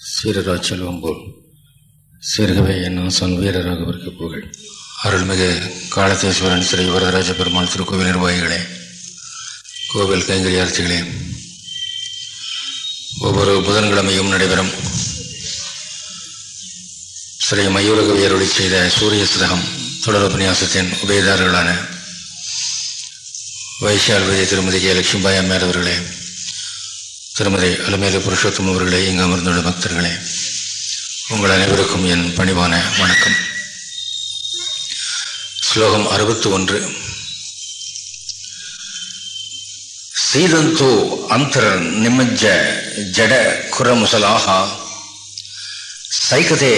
சீரரா செல்வம் போல் சீர்கவே என்னும் சொன் வீரராகவிற்கு புகழ். அருள்மிகு காலத்தேஸ்வரன் ஸ்ரீ வரதராஜ பெருமாள் திருக்கோவில் நிர்வாகிகளே கோவில் கைங்கரியார்த்திகளே ஒவ்வொரு புதன்கிழமையும் நடைபெறும் ஸ்ரீ மயூரகவி அருளி செய்த சூரிய சிரகம் தொடர் உபன்யாசத்தின் உபயதாரர்களான வைஷால்வதி திருமதி கே. லட்சுமிபாய் அம்மையார் அவர்களே திருமதி அலுமேலு புருஷோத்தம் அவர்களே இங்கு அமர்ந்துள்ள பக்தர்களே உங்கள் அனைவருக்கும் என் பணிவான வணக்கம். ஸ்லோகம் அறுபத்தி ஒன்று சீதந்தோ அந்தர் நிமஜ்ஜ ஜட குரமுசலாக சைகதே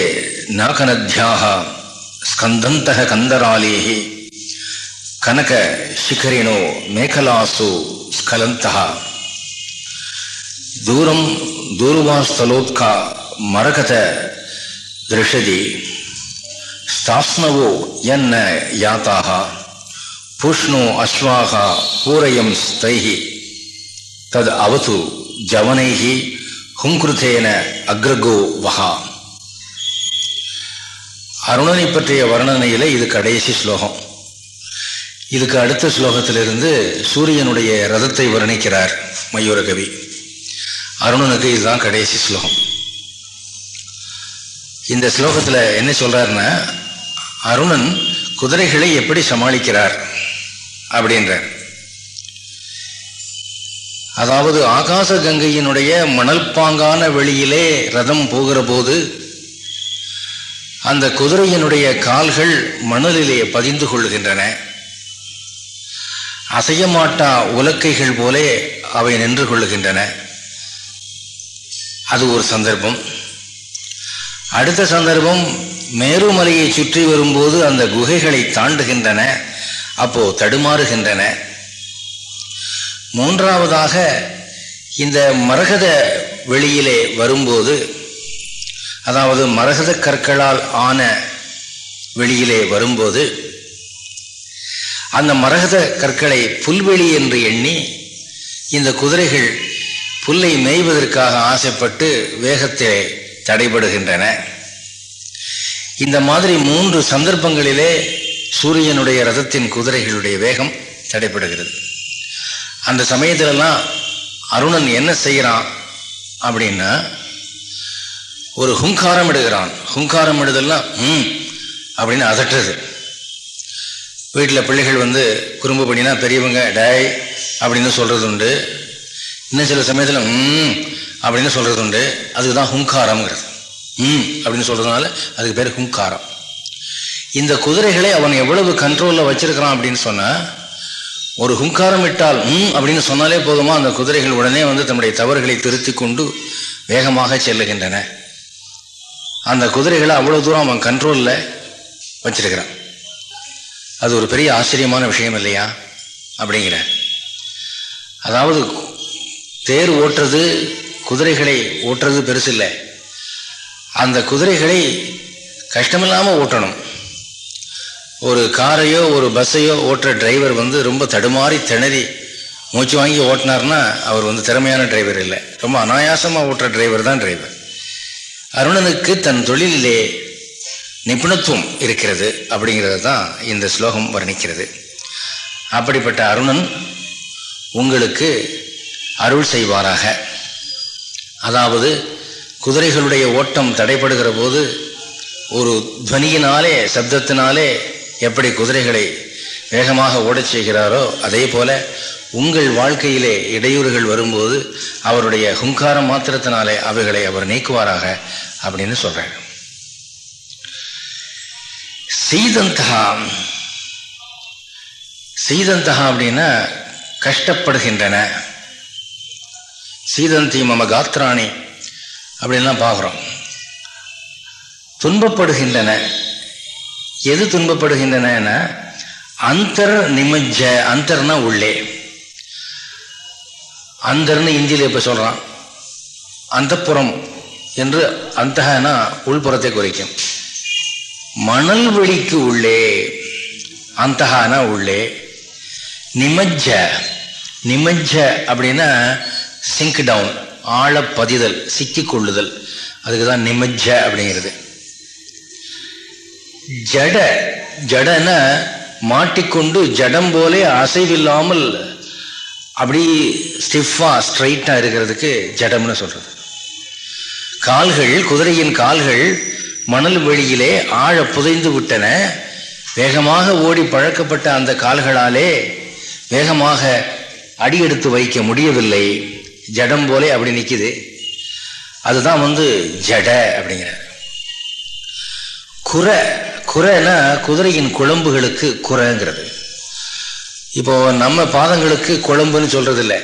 நாகநத்யாக ஸ்கந்தந்த கந்தராலேஹி கனக சிகரிணோ மேகலாசு ஸ்கலந்தகா தூரம் దూరం దూరువాస్థలోత్కా మరకత దృషది స్థాస్నవో ఎన్న యాతాహ పూష్ణో అశ్వాహ పూరయం స్థై తద్ అవతు జవనై ஹுங்குருதேன அக்ரகோ வஹா. அருணனை பற்றிய வர்ணனையில் இது கடைசி ஸ்லோகம். இதுக்கு அடுத்த ஸ்லோகத்திலிருந்து சூரியனுடைய ரதத்தை வர்ணிக்கிறார் மயூரகவி. அருணனுக்கு இதுதான் கடைசி ஸ்லோகம். இந்த ஸ்லோகத்தில் என்ன சொல்கிறாருன்னா அருணன் குதிரைகளை எப்படி சமாளிக்கிறார்? அப்படின்றார். அதாவது ஆகாச கங்கையினுடைய மணல் பாங்கான வெளியிலே ரதம் போகிற போது அந்த குதிரையினுடைய கால்கள் மணலிலே பதிந்து கொள்கின்றன. அசையமாட்டா உலக்கைகள் போலே அவை நின்று கொள்ளுகின்றன அது ஒரு சந்தர்ப்பம். அடுத்த சந்தர்ப்பம் மேருமலையை சுற்றி வரும்போது அந்த குகைகளை தாண்டுகின்றன அப்போ தடுமாறுகின்றன. மூன்றாவதாக இந்த மரகத வெளியிலே வரும்போது அதாவது மரகத கற்களால் ஆன வெளியிலே வரும்போது அந்த மரகத கற்களை புல்வெளி என்று எண்ணி இந்த குதிரைகள் புல்லை மேய்வதற்காக ஆசைப்பட்டு வேகத்திலே தடைபடுகின்றன. இந்த மாதிரி மூன்று சந்தர்ப்பங்களிலே சூரியனுடைய ரதத்தின் குதிரைகளுடைய வேகம் தடைபடுகிறது. அந்த சமயத்திலெல்லாம் அருணன் என்ன செய்கிறான் அப்படின்னா ஒரு ஹுங்காரம் இடுகிறான் ஹுங்காரம் இடுதெல்லாம் ம் அப்படின்னு அதட்டுறது. வீட்டில் பிள்ளைகள் வந்து குறும்பு பண்ணினா பெரியவங்க டை அப்படின்னு சொல்கிறது உண்டு இன்னும் சில சமயத்தில் ம் அப்படின்னு சொல்கிறது உண்டு அதுக்கு தான் ஹுங்காரம்ங்கிறது. ம் அப்படின்னு சொல்கிறதுனால அதுக்கு பேர் ஹுங்காரம். இந்த குதிரைகளை அவன் எவ்வளவு கண்ட்ரோலில் வச்சிருக்கிறான் அப்படின்னு சொன்னால் ஒரு ஹுங்காரம் விட்டால் ம் அப்படின்னு சொன்னாலே போதுமா அந்த குதிரைகள் உடனே வந்து தன்னுடைய தவறுகளை திருத்தி கொண்டு வேகமாக செல்லுகின்றன. அந்த குதிரைகளை அவ்வளோ தூரம் அவன் கண்ட்ரோலில் வச்சிருக்கிறான். அது ஒரு பெரிய ஆச்சரியமான விஷயம் இல்லையா? அப்படிங்கிற. அதாவது தேர் ஓட்டுறது குதிரைகளை ஓட்டுறது பெருசு இல்லை அந்த குதிரைகளை கஷ்டமில்லாமல் ஓட்டணும். ஒரு காரையோ ஒரு பஸ்ஸையோ ஓட்டுற டிரைவர் வந்து ரொம்ப தடுமாறி திணறி மூச்சு வாங்கி ஓட்டினார்னா அவர் வந்து திறமையான டிரைவர் இல்லை. ரொம்ப அனாயாசமாக ஓட்டுற டிரைவர் தான் டிரைவர். அருணனுக்கு தன் தொழிலிலே நிபுணத்துவம் இருக்கிறது அப்படிங்கிறது தான் இந்த ஸ்லோகம் வர்ணிக்கிறது. அப்படிப்பட்ட அருணன் உங்களுக்கு அருள் செய்வாராக. அதாவது குதிரைகளுடைய ஓட்டம் தடைப்படுகிற போது ஒரு துவனியினாலே சப்தத்தினாலே எப்படி குதிரைகளை வேகமாக ஓடச் செய்கிறாரோ அதே போல உங்கள் வாழ்க்கையிலே இடையூறுகள் வரும்போது அவருடைய ஹுங்காரம் மாத்திரத்தினாலே அவைகளை அவர் நீக்குவாராக அப்படின்னு சொல்றார். சீதந்தகா. சீதந்தகா அப்படின்னா கஷ்டப்படுகின்றன. சீதந்தி மம காத்ராணி அப்படின்லாம் பார்க்குறோம். துன்பப்படுகின்றன. எது துன்பப்படுகின்றன அந்தர் நிமஜ்ஜ அந்தர்னா உள்ளே. அந்தர்னு இந்தியில் இப்போ சொல்கிறான் அந்தப்புறம் என்று அந்தகனா உள்புறத்தை குறிக்கும். மணல் வெளிக்கு உள்ளே அந்தகானா உள்ளே. நிமஜ்ஜ நிமஜ்ஜ அப்படின்னா சிங்க் டவுன் ஆழ பதிதல் சிக்கி கொள்ளுதல் அதுக்கு தான் நிமஜ்ஜ அப்படிங்கிறது. ஜட ஜடன மாட்டிக்கொண்டு ஜடம் போலே அசைவில்லாமல் அப்படி ஸ்டிஃபா ஸ்ட்ரைட்டாக இருக்கிறதுக்கு ஜடம்னு சொல்கிறது கால்கள் குதிரையின் கால்கள் மணல் வெளியிலே ஆழ புதைந்து விட்டன. வேகமாக ஓடி பழக்கப்பட்ட அந்த கால்களாலே வேகமாக அடியெடுத்து வைக்க முடியவில்லை. ஜடம் போலே அப்படி நிற்கிது அதுதான் வந்து ஜட அப்படிங்கிற. குறை குறைனா குதிரையின் குழம்புகளுக்கு குறைங்கிறது. இப்போ நம்ம பாதங்களுக்கு குழம்புன்னு சொல்றது இல்லை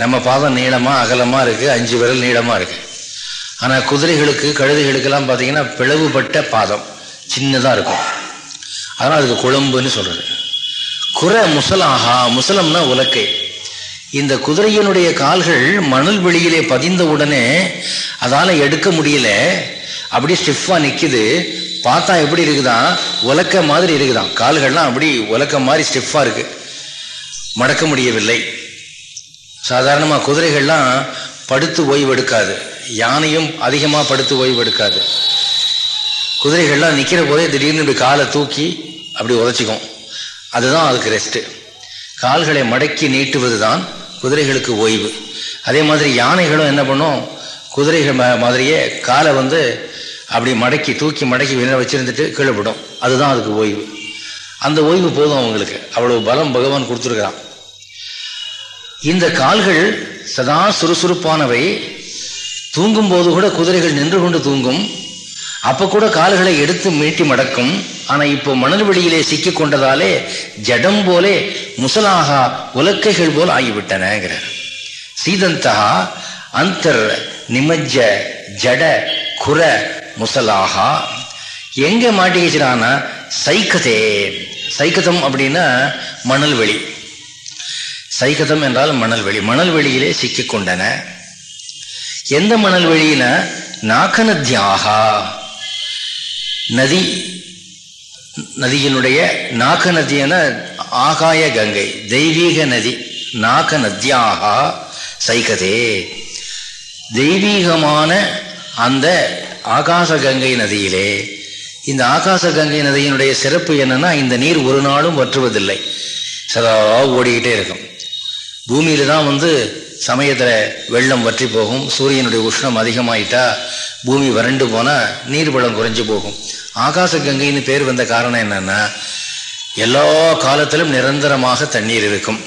நம்ம பாதம் நீளமாக அகலமாக இருக்குது அஞ்சு விரல் நீளமாக இருக்குது ஆனால் குதிரைகளுக்கு கழுதைகளுக்கெல்லாம் பார்த்தீங்கன்னா பிளவுபட்ட பாதம் சின்னதாக இருக்கும். அதனால் அதுக்கு குழம்புன்னு சொல்கிறது குறை முசலாகா முசலம்னா உலக்கை. இந்த குதிரையினுடைய கால்கள் மணல் வெளியிலே பதிந்த உடனே அதால் எடுக்க முடியல. அப்படி ஸ்டிஃபாக நிற்கிது பார்த்தா எப்படி இருக்குதான் உலக்க மாதிரி இருக்குதான் கால்கள்லாம் அப்படி உலக்க மாதிரி ஸ்டிஃபாக இருக்கு. மடக்க முடியவில்லை. சாதாரணமாக குதிரைகள்லாம் படுத்து ஓய்வு எடுக்காது. யானையும் அதிகமாக படுத்து ஓய்வு எடுக்காது. குதிரைகள்லாம் நிற்கிற போதே திடீர்னு இப்படி காலை தூக்கி அப்படி உதச்சிக்கும். அதுதான் அதுக்கு ரெஸ்ட்டு கால்களை மடக்கி நீட்டுவது தான் குதிரைகளுக்கு ஓய்வு. அதே மாதிரி யானைகளும் என்ன பண்ணும்? குதிரைகள் மாதிரியே காலை வந்து அப்படி மடக்கி தூக்கி மடக்கி வின வச்சிருந்துட்டு கீழே விடும். அதுதான் அதுக்கு ஓய்வு. அந்த ஓய்வு போதும் அவங்களுக்கு. அவ்வளவு பலம் பகவான் கொடுத்துருக்கிறான். இந்த கால்கள் சதா சுறுசுறுப்பானவை. தூங்கும் போது கூட குதிரைகள் நின்று கொண்டு தூங்கும். அப்போ கூட கால்களை எடுத்து மீட்டி மடக்கும். ஆனா இப்போ மணல் வெளியிலே சிக்கி கொண்டதாலே ஜடம் போலே முசலாகா உலக்கைகள் போல் ஆகிவிட்டனங்கிறார். சீதந்தகா அந்தர் நிமஜ்ஜ ஜட குர முசலாகா. எங்க மாட்டிக்கிச்சிடான்னா சைக்கதே சைக்கதம் அப்படின்னா மணல் வெளி சைக்கதம் என்றால் மணல் வெளி மணல் வெளியிலே சிக்கிக் கொண்டன எந்த மணல் வெளியின நாகநத்தியாகா நதி நதியினுடைய நாக நதியான ஆகாய கங்கை தெய்வீக நதி நாக நத்தியாகா சைகதே. தெய்வீகமான அந்த ஆகாச கங்கை நதியிலே இந்த ஆகாச கங்கை நதியினுடைய சிறப்பு என்னன்னா இந்த நீர் ஒரு நாளும் வற்றுவதில்லை. சதா ஓடிக்கிட்டே இருக்கும். பூமியில தான் வந்து சமயத்தில் வெள்ளம் வற்றி போகும் சூரியனுடைய உஷ்ணம் அதிகமாயிட்டா பூமி வறண்டு போனால் நீர்வளம் குறைஞ்சு போகும். ஆகாச கங்கைன்னு பேர் வந்த காரணம் என்னன்னா எல்லா காலத்திலும் நிரந்தரமாக தண்ணீர் இருக்கும்.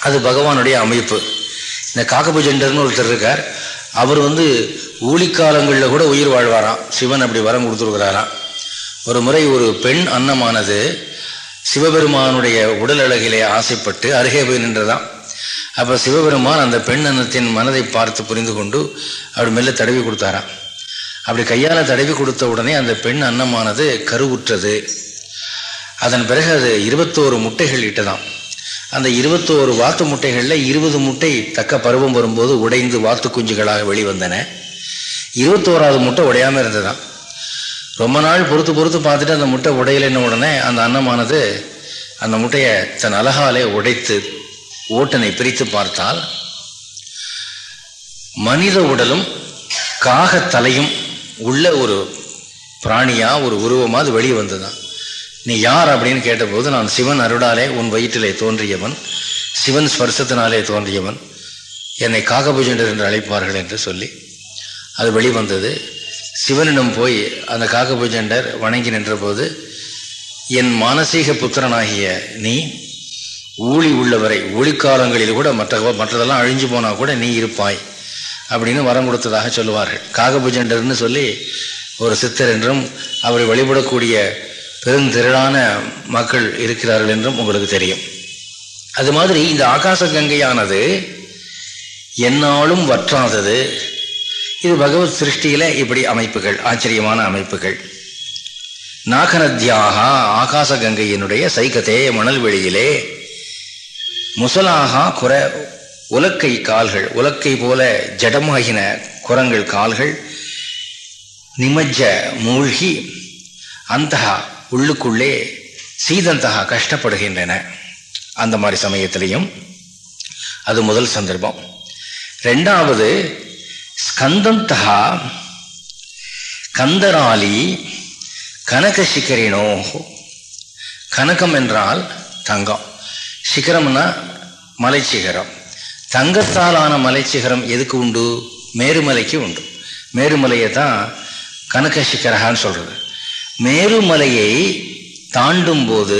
அது பகவானுடைய அமைப்பு. இந்த காக்கபுஜெண்டர்னு ஒருத்தர் இருக்கார். அவர் வந்து ஊழிக்காலங்களில் கூட உயிர் வாழ்வாராம். சிவன் அப்படி வரம் கொடுத்துருக்கிறாராம். ஒரு முறை ஒரு பெண் அன்னமானது சிவபெருமானுடைய உடல் அழகிலே ஆசைப்பட்டு அருகே போய் நின்றதான் அப்போ சிவபெருமான் அந்த பெண் அன்னத்தின் மனதை பார்த்து புரிந்து கொண்டு அவர் மெல்ல தடவி கொடுத்தாராம். அப்படி கையால் தடவி கொடுத்த உடனே அந்த பெண் அன்னமானது கருவுற்றது. அதன் பிறகு அது இருபத்தோரு முட்டைகள் இட்டதாம். அந்த இருபத்தோரு வாத்து முட்டைகளில் இருபது முட்டை தக்க பருவம் வரும்போது உடைந்து வாத்து குஞ்சுகளாக வெளிவந்தன. இருபத்தோராவது முட்டை உடையாமல் இருந்ததுதான் ரொம்ப நாள் பொறுத்து பொறுத்து பார்த்துட்டு அந்த முட்டை உடையலைன்ன உடனே அந்த அன்னமானது அந்த முட்டையை தன் அழகாலே உடைத்து ஓட்டனை பிரித்து பார்த்தால் மனித உடலும் காகத்தலையும் உள்ள ஒரு பிராணியா ஒரு உருவமா அது வெளியே வந்ததுதான். நீ யார் அப்படின்னு கேட்டபோது நான் சிவன் அருடாலே உன் வயிற்றிலே தோன்றியவன் சிவன் ஸ்பர்சத்தினாலே தோன்றியவன் என்னை காகபூஜண்டர் என்று அழைப்பார்கள் என்று சொல்லி அது வெளிவந்தது சிவனிடம் போய் அந்த காகபூஜண்டர் வணங்கி நின்றபோது என் மானசீக புத்திரனாகிய நீ ஊழி உள்ளவரை ஒளிக்காலங்களில் கூட மற்ற மற்றதெல்லாம் அழிஞ்சு போனால் கூட நீ இருப்பாய். அப்படின்னு வரம் கொடுத்ததாக சொல்லுவார்கள். காகபுஜண்டர்னு சொல்லி ஒரு சித்தர் என்றும் அவரை வழிபடக்கூடிய பெருந்திரளான மக்கள் இருக்கிறார்கள் என்றும் உங்களுக்கு தெரியும். அது மாதிரி இந்த ஆகாச கங்கையானது என்னாலும் வற்றாதது. இது பகவத் சிருஷ்டியில் இப்படி அமைப்புகள் ஆச்சரியமான அமைப்புகள். நாகநத்தியாக ஆகாச கங்கையினுடைய சைக்கத்தே மணல் வெளியிலே முசலாகா குறை உலக்கை கால்கள் உலக்கை போல ஜடமாகின குரங்கள் கால்கள் நிமஜ்ஜ மூழ்கி அந்த உள்ளுக்குள்ளே சீதந்தகா கஷ்டப்படுகின்றன. அந்த மாதிரி சமயத்திலையும் அது முதல் சந்தர்ப்பம். ரெண்டாவது ஸ்கந்தந்தகா கந்தராலி கனக சிக்கரினோ கனகம் என்றால் தங்கம். சிகரம்னா மலை தங்கத்தாலான மலை சிகரம் எதுக்கு உண்டு? மேருமலைக்கு உண்டு. மேருமலையை தான் கனக சிகரகான்னு சொல்கிறது மேருமலையை தாண்டும் போது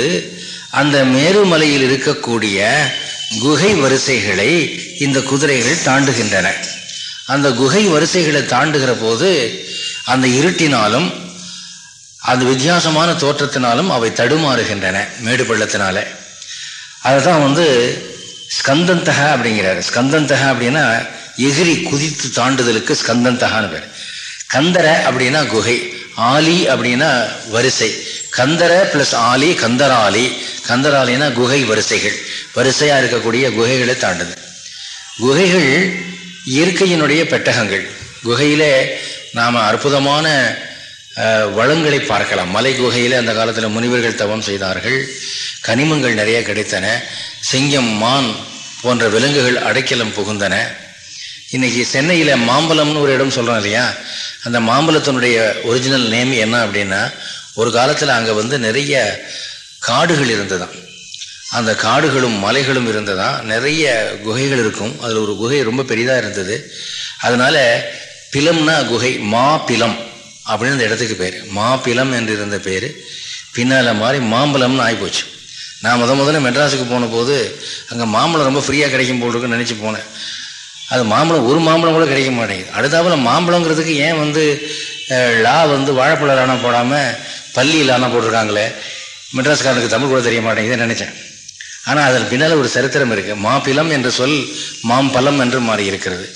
அந்த மேருமலையில் இருக்கக்கூடிய குகை வரிசைகளை இந்த குதிரைகள் தாண்டுகின்றன. அந்த குகை வரிசைகளை தாண்டுகிற போது அந்த இருட்டினாலும் அந்த வித்தியாசமான தோற்றத்தினாலும் அவை தடுமாறுகின்றன மேடு பள்ளத்தினால. அதுதான் வந்து ஸ்கந்தந்தகா அப்படிங்கிறாரு. ஸ்கந்தந்தகா அப்படின்னா எகிரி குதித்து தாண்டுதலுக்கு ஸ்கந்தந்தகான்னு பேர். கந்தர அப்படின்னா குகை ஆலி அப்படின்னா வரிசை. கந்தர பிளஸ் ஆலி கந்தராலி. கந்தராலினா குகை வரிசைகள். வரிசையாக இருக்கக்கூடிய குகைகளை தாண்டுது குகைகள் இயற்கையினுடைய பெட்டகங்கள். குகையில் நாம் அற்புதமான வளங்களை பார்க்கலாம். மலை குகையில் அந்த காலத்தில் முனிவர்கள் தவம் செய்தார்கள். கனிமங்கள் நிறைய கிடைத்தன. சிங்கம் மான் போன்ற விலங்குகள் அடைக்கலம் புகுந்தன. இன்னைக்கு சென்னையில் மாம்பழம்னு ஒரு இடம் சொல்கிறோம் இல்லையா? அந்த மாம்பழத்தினுடைய ஒரிஜினல் நேம் என்ன அப்படின்னா ஒரு காலத்தில் அங்கே வந்து நிறைய காடுகள் இருந்ததான் அந்த காடுகளும் மலைகளும் இருந்ததான் நிறைய குகைகள் இருக்கும். அதில் ஒரு குகை ரொம்ப பெரிதாக இருந்தது. அதனால் பிலம்னா குகை மா பிலம் அப்படின்னு அந்த இடத்துக்கு பேர். மாபிலம் என்று இருந்த பேர். பின்னால் மாதிரி மாம்பழம்னு ஆகிப்போச்சு நான் முத முதல்ல மெட்ராஸுக்கு போன போது அங்கே மாம்பழம் ரொம்ப ஃப்ரீயாக கிடைக்கும் போல் இருக்குன்னு நினச்சி போனேன். அது மாம்பழம் ஒரு மாம்பழம் கூட கிடைக்க மாட்டேங்குது. அடுத்தாப்பில் மாம்பழங்கிறதுக்கு ஏன் வந்து லா வந்து வாழைப்பழ லானா போடாமல் பள்ளி லானா போட்டிருக்காங்களே? மெட்ராஸ்காரனுக்கு தமிழ் கூட தெரிய மாட்டேங்குதுன்னு நினச்சேன். ஆனால் அதன் பின்னால் ஒரு சரித்திரம் இருக்குது மாப்பிலம் என்ற சொல் மாம்பழம் என்று மாறி இருக்கிறது.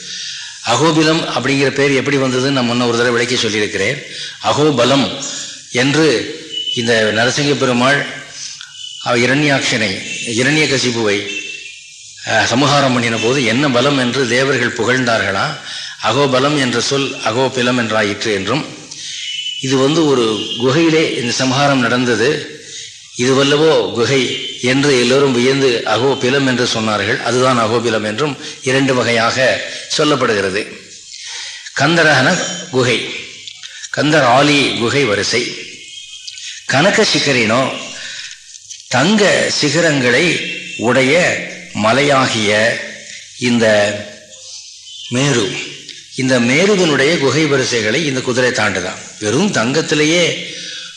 அகோபிலம் அப்படிங்கிற பேர் எப்படி வந்ததுன்னு நான் முன்ன ஒரு தடவை விளக்கி சொல்லியிருக்கிறேன். அகோபலம் என்று இந்த நரசிங்க பெருமாள் இரண்யாட்சனை இரண்ய கசிபுவை சமூகாரம் பண்ணின போது என்ன பலம் என்று தேவர்கள் புகழ்ந்தார்களா? அகோபலம் என்ற சொல் அகோபிலம் என்றாயிற்று என்றும் இது வந்து ஒரு குகையிலே இந்த சம்ஹாரம் நடந்தது. இது வல்லவோ குகை என்று எல்லோரும் வியந்து அகோபிலம் என்று சொன்னார்கள். அதுதான் அகோபிலம் என்றும் இரண்டு வகையாக சொல்லப்படுகிறது. கந்தரகன குகை கந்தர் ஆலி குகை வரிசை. கனக சிக்கரினோ தங்க சிகரங்களை உடைய மலையாகிய இந்த மேரு. இந்த மேருவினுடைய குகை வரிசைகளை இந்த குதிரை தாண்டுதான். வெறும் தங்கத்திலேயே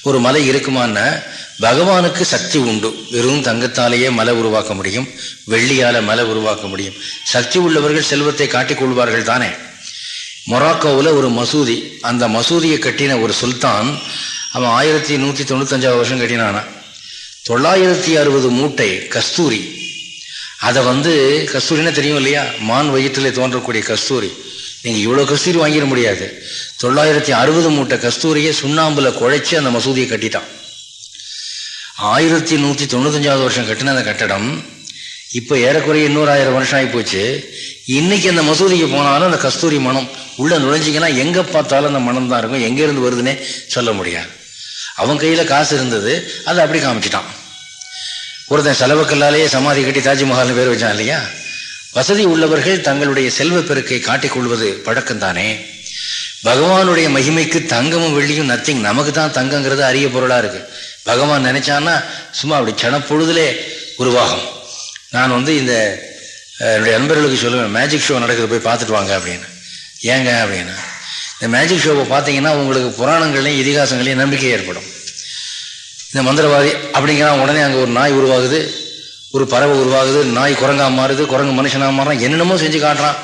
ஒரு மலை இருக்குமான்னா பகவானுக்கு சக்தி உண்டு. வெறும் தங்கத்தாலேயே மலை உருவாக்க முடியும். வெள்ளியால் மலை உருவாக்க முடியும். சக்தி உள்ளவர்கள் செல்வத்தை காட்டிக்கொள்வார்கள் தானே. மொராக்கோவில் ஒரு மசூதி. அந்த மசூதியை கட்டின ஒரு சுல்தான் அவன் ஆயிரத்தி நூற்றி தொண்ணூத்தஞ்சாவது வருஷம் கட்டினானா தொள்ளாயிரத்தி அறுபது மூட்டை கஸ்தூரி. அதை வந்து கஸ்தூரின்னா தெரியும் இல்லையா? மான் வயிற்றில் தோன்றக்கூடிய கஸ்தூரி. நீங்கள் இவ்வளோ கஸ்தூரி வாங்கிட முடியாது. தொள்ளாயிரத்தி அறுபது மூட்டை கஸ்தூரியை சுண்ணாம்பில் குழைச்சி அந்த மசூதியை கட்டிட்டான். ஆயிரத்தி நூற்றி தொண்ணூத்தஞ்சாவது வருஷம் கட்டின அந்த கட்டடம் இப்போ ஏறக்குறைய இன்னொரு ஆயிரம் வருஷம் ஆகி போச்சு. இன்னைக்கு அந்த மசூதிக்கு போனாலும் அந்த கஸ்தூரி மனம் உள்ளே நுழைஞ்சிங்கன்னா எங்கே பார்த்தாலும் அந்த மனம் தான் இருக்கும் எங்கேருந்து வருதுன்னே சொல்ல முடியாது. அவன் கையில் காசு இருந்தது அதை அப்படி காமிச்சிட்டான். ஒருத்தன் செலவுக்கல்லாலேயே சமாதி கட்டி தாஜ்மஹால்னு பேர் வச்சான் இல்லையா? வசதி உள்ளவர்கள் தங்களுடைய செல்வ பெருக்கை காட்டிக்கொள்வது பழக்கம்தானே? பகவானுடைய மகிமைக்கு தங்கமும் வெள்ளியும் நத்திங் நமக்கு தான் தங்கங்கிறது அரிய பொருளாக இருக்குது பகவான் நினைச்சான்னா சும்மா அப்படி சனப்பொழுதுலே உருவாகும். நான் வந்து இந்த என்னுடைய நண்பர்களுக்கு சொல்லுவேன் மேஜிக் ஷோ நடக்குது போய் பார்த்துட்டு வாங்க அப்படின்னு. ஏங்க அப்படின்னா. இந்த மேஜிக் ஷோவை பார்த்தீங்கன்னா உங்களுக்கு புராணங்கள்லையும் இதிகாசங்களையும் நம்பிக்கை ஏற்படும். இந்த மந்திரவாதி அப்படிங்கிறான் உடனே அங்கே ஒரு நாய் உருவாகுது. ஒரு பறவை உருவாகுது நாய் குரங்காக மாறுது குரங்கு மனுஷனாக மாறுறான் என்னென்னமோ செஞ்சு காட்டுறான்.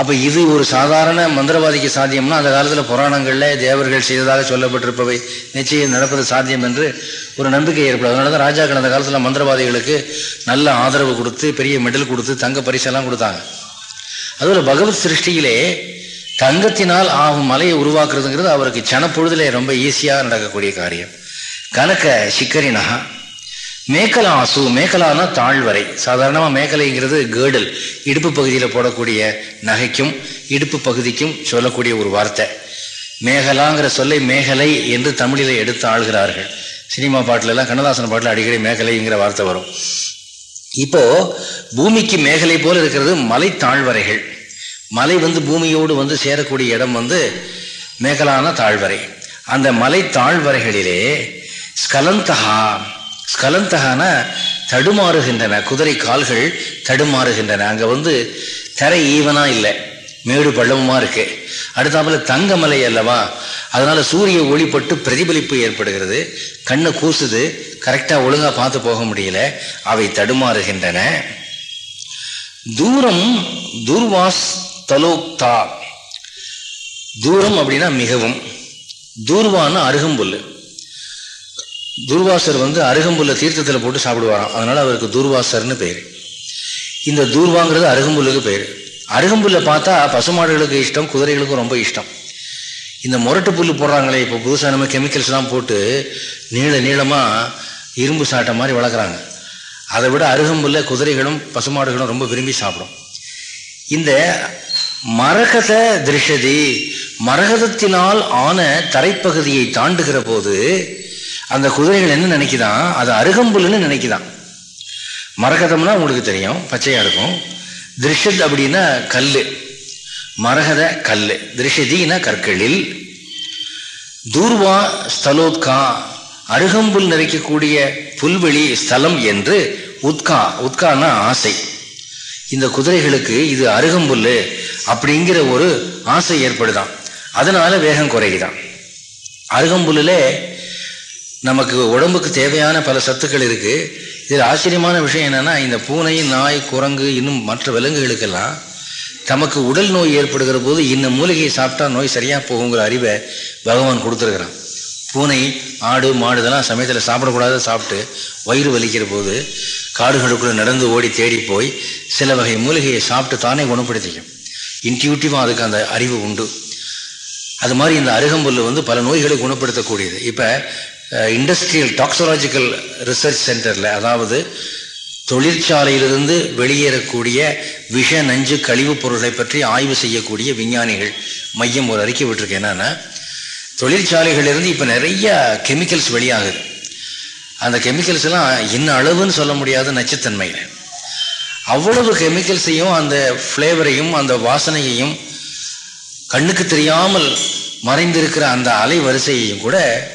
அப்போ இது ஒரு சாதாரண மந்திரவாதிக்கு சாத்தியம்னா அந்த காலத்தில் புராணங்களில் தேவர்கள் செய்ததாக சொல்லப்பட்டிருப்பவை நிச்சயம் நடப்பது சாத்தியம் என்று ஒரு நம்பிக்கை ஏற்படும். அதனால தான் ராஜாக்கள் அந்த காலத்தில் மந்திரவாதிகளுக்கு நல்ல ஆதரவு கொடுத்து பெரிய மெடல் கொடுத்து தங்க பரிசெல்லாம் கொடுத்தாங்க. அதுபோல் பகவத் சிருஷ்டியிலே தங்கத்தினால் ஆகும் மலையை உருவாக்குறதுங்கிறது அவருக்கு சனப்பொழுதிலே ரொம்ப ஈஸியாக நடக்கக்கூடிய காரியம். கனக்க சிக்கரினகா மேக்கலாசு மேக்கலானா தாழ்வரை. சாதாரணமாக மேக்கலைங்கிறது கேர்டல் இடுப்பு பகுதியில் போடக்கூடிய நகைக்கும் இடுப்பு பகுதிக்கும் சொல்லக்கூடிய ஒரு வார்த்தை. மேகலாங்கிற சொல்லை மேகலை என்று தமிழில் எடுத்து ஆள்கிறார்கள். சினிமா பாட்டிலெல்லாம் கண்ணதாசன் பாட்டில் அடிக்கடி மேகலைங்கிற வார்த்தை வரும். இப்போ பூமிக்கு மேகலை போல இருக்கிறது மலை தாழ்வரைகள். மலை வந்து பூமியோடு வந்து சேரக்கூடிய இடம் வந்து மேகலான தாழ்வரை. அந்த மலை தாழ்வரைகளிலே ஸ்கலந்தகா ஸ்கலந்தகான தடுமாறுகின்றன. குதிரை கால்கள் தடுமாறுகின்றன. அங்கே வந்து தரை ஈவனா இல்லை. மேடு பள்ளமுமா இருக்கு. அடுத்தாப்புல தங்கமலை அல்லவா? அதனால சூரிய ஒளிப்பட்டு பிரதிபலிப்பு ஏற்படுகிறது. கண்ணு கூசுது. கரெக்டாக ஒழுங்காக பார்த்து போக முடியல. அவை தடுமாறுகின்றன. தூரம் துர்வாஸ் தலோக்தா தூரம் அப்படின்னா மிகவும். தூர்வான அருகம்புல்லு துர்வாசர் வந்து அருகம்புல்ல தீர்த்தத்தில் போட்டு சாப்பிடுவாராம். அதனால அவருக்கு துர்வாசர்னு பேர். இந்த தூர்வாங்கிறது அருகம்புல்லுக்கு பேர். அருகம்புல்லை பார்த்தா பசுமாடுகளுக்கு இஷ்டம் குதிரைகளுக்கும் ரொம்ப இஷ்டம். இந்த முரட்டு புல் போடுறாங்களே இப்போ புதுசாக நம்ம கெமிக்கல்ஸ்லாம் போட்டு நீள நீளமாக இரும்பு சாட்டை மாதிரி வளர்க்குறாங்க. அதை விட அருகம்புல்ல குதிரைகளும் பசுமாடுகளும் ரொம்ப விரும்பி சாப்பிடும். இந்த மரகத திருஷதி மரகதத்தினால் ஆன தரைப்பகுதியை தாண்டுகிற போது அந்த குதிரைகள் என்ன நினைக்குதான்? அது அருகம்புல்னு நினைக்குதான். மரகதம்னா உங்களுக்கு தெரியும் பச்சையாக இருக்கும். திருஷத் அப்படின்னா கல் மரகத கல் திருஷதினா கற்களில். தூர்வா ஸ்தலோத்கா. அருகம்புல் நிறைக்கக்கூடிய புல்வெளி ஸ்தலம் என்று உத்கா. உத்கானா ஆசை. இந்த குதிரைகளுக்கு இது அருகம்புல் அப்படிங்கிற ஒரு ஆசை ஏற்படுதான். அதனால வேகம் குறையுதான். அருகம்புல்லில் நமக்கு உடம்புக்கு தேவையான பல சத்துக்கள் இருக்கு. இதில் ஆச்சரியமான விஷயம் என்னன்னா இந்த பூனை நாய் குரங்கு இன்னும் மற்ற விலங்குகளுக்கெல்லாம் தமக்கு உடல் நோய் ஏற்படுகிற போது இந்த மூலிகையை சாப்பிட்டா நோய் சரியாக போகுங்கிற அறிவை பகவான் கொடுத்துருக்குறான். பூனை ஆடு மாடு இதெல்லாம் சமயத்தில் சாப்பிடக்கூடாத சாப்பிட்டு வயிறு வலிக்கிற போது காடுகளுக்குள்ளே நடந்து ஓடி தேடி போய் சில வகை மூலிகையை சாப்பிட்டு தானே குணப்படுத்திக்கும். இன்டியூட்டிவாக அதுக்கு அந்த அறிவு உண்டு. அது மாதிரி இந்த அருகம்புல் வந்து பல நோய்களை குணப்படுத்தக்கூடியது. இப்போ இண்டஸ்ட்ரியல் டாக்ஸாலஜிக்கல் ரிசர்ச் சென்டரில் அதாவது தொழிற்சாலையிலிருந்து வெளியேறக்கூடிய விஷ நஞ்சு கழிவுப் பொருளை பற்றி ஆய்வு செய்யக்கூடிய விஞ்ஞானிகள் மையம் ஒரு அறிக்கை விட்டுருக்கு. என்னன்னா தொழிற்சாலைகளிலிருந்து இப்போ நிறைய கெமிக்கல்ஸ் வெளியாகுது. அந்த கெமிக்கல்ஸ் எல்லாம் என்ன அளவுன்னு சொல்ல முடியாத நச்சுத்தன்மையில். அவ்வளவு கெமிக்கல்ஸையும் அந்த ஃப்ளேவரையும் அந்த வாசனையையும் கண்ணுக்கு தெரியாமல் மறைந்திருக்கிற அந்த அலை வரிசையையும் கூட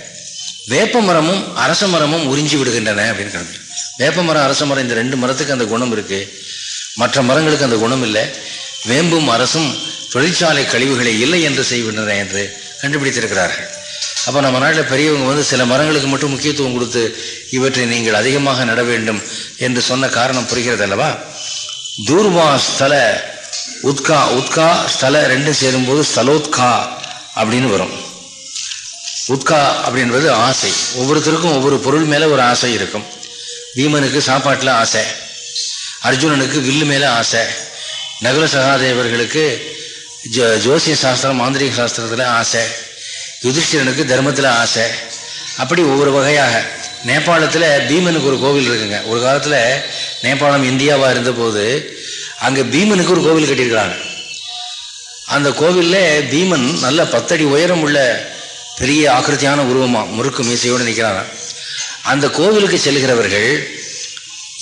வேப்ப மரமும் அரச மரமும் உறிஞ்சி விடுகின்றன அப்படின்னு கிளம்பி வேப்ப மரம் அரச மரம் இந்த ரெண்டு மரத்துக்கு அந்த குணம் இருக்கு. மற்ற மரங்களுக்கு அந்த குணம் இல்லை. வேம்பும் அரசும் தொழிற்சாலை கழிவுகளை இல்லை என்று செய்கின்றன என்று கண்டுபிடித்திருக்கிறார்கள். அப்போ நம்ம நாட்டில் பெரியவங்க வந்து சில மரங்களுக்கு மட்டும் முக்கியத்துவம் கொடுத்து இவற்றை நீங்கள் அதிகமாக நட வேண்டும் என்று சொன்ன காரணம் புரிகிறது அல்லவா? தூர்வா ஸ்தல உத்கா உத்கா ஸ்தல ரெண்டும் சேரும்போது ஸ்தலோத்கா அப்படின்னு வரும். உத்கா அப்படின்றது ஆசை. ஒவ்வொருத்தருக்கும் ஒவ்வொரு பொருள் மேலே ஒரு ஆசை இருக்கும். பீமனுக்கு சாப்பாட்டில் ஆசை. அர்ஜுனனுக்கு வில்லு மேலே ஆசை. நகுல சகாதேவர்களுக்கு ஜோ ஜோசிய சாஸ்திரம் மாந்திரிக சாஸ்திரத்தில் ஆசை. யுதிஷ்டிரனுக்கு தர்மத்தில் ஆசை. அப்படி ஒவ்வொரு வகையாக. நேபாளத்தில் பீமனுக்கு ஒரு கோவில் இருக்குங்க. ஒரு காலத்தில் நேபாளம் இந்தியாவாக இருந்தபோது அங்கே பீமனுக்கு ஒரு கோவில் கட்டியிருக்கிறாங்க. அந்த கோவிலில் பீமன் நல்ல பத்தடி உயரம் உள்ள பெரிய ஆக்கிருத்தியான உருவமாக முறுக்கு மீசையோடு நிற்கிறாங்க அந்த கோவிலுக்கு செல்கிறவர்கள்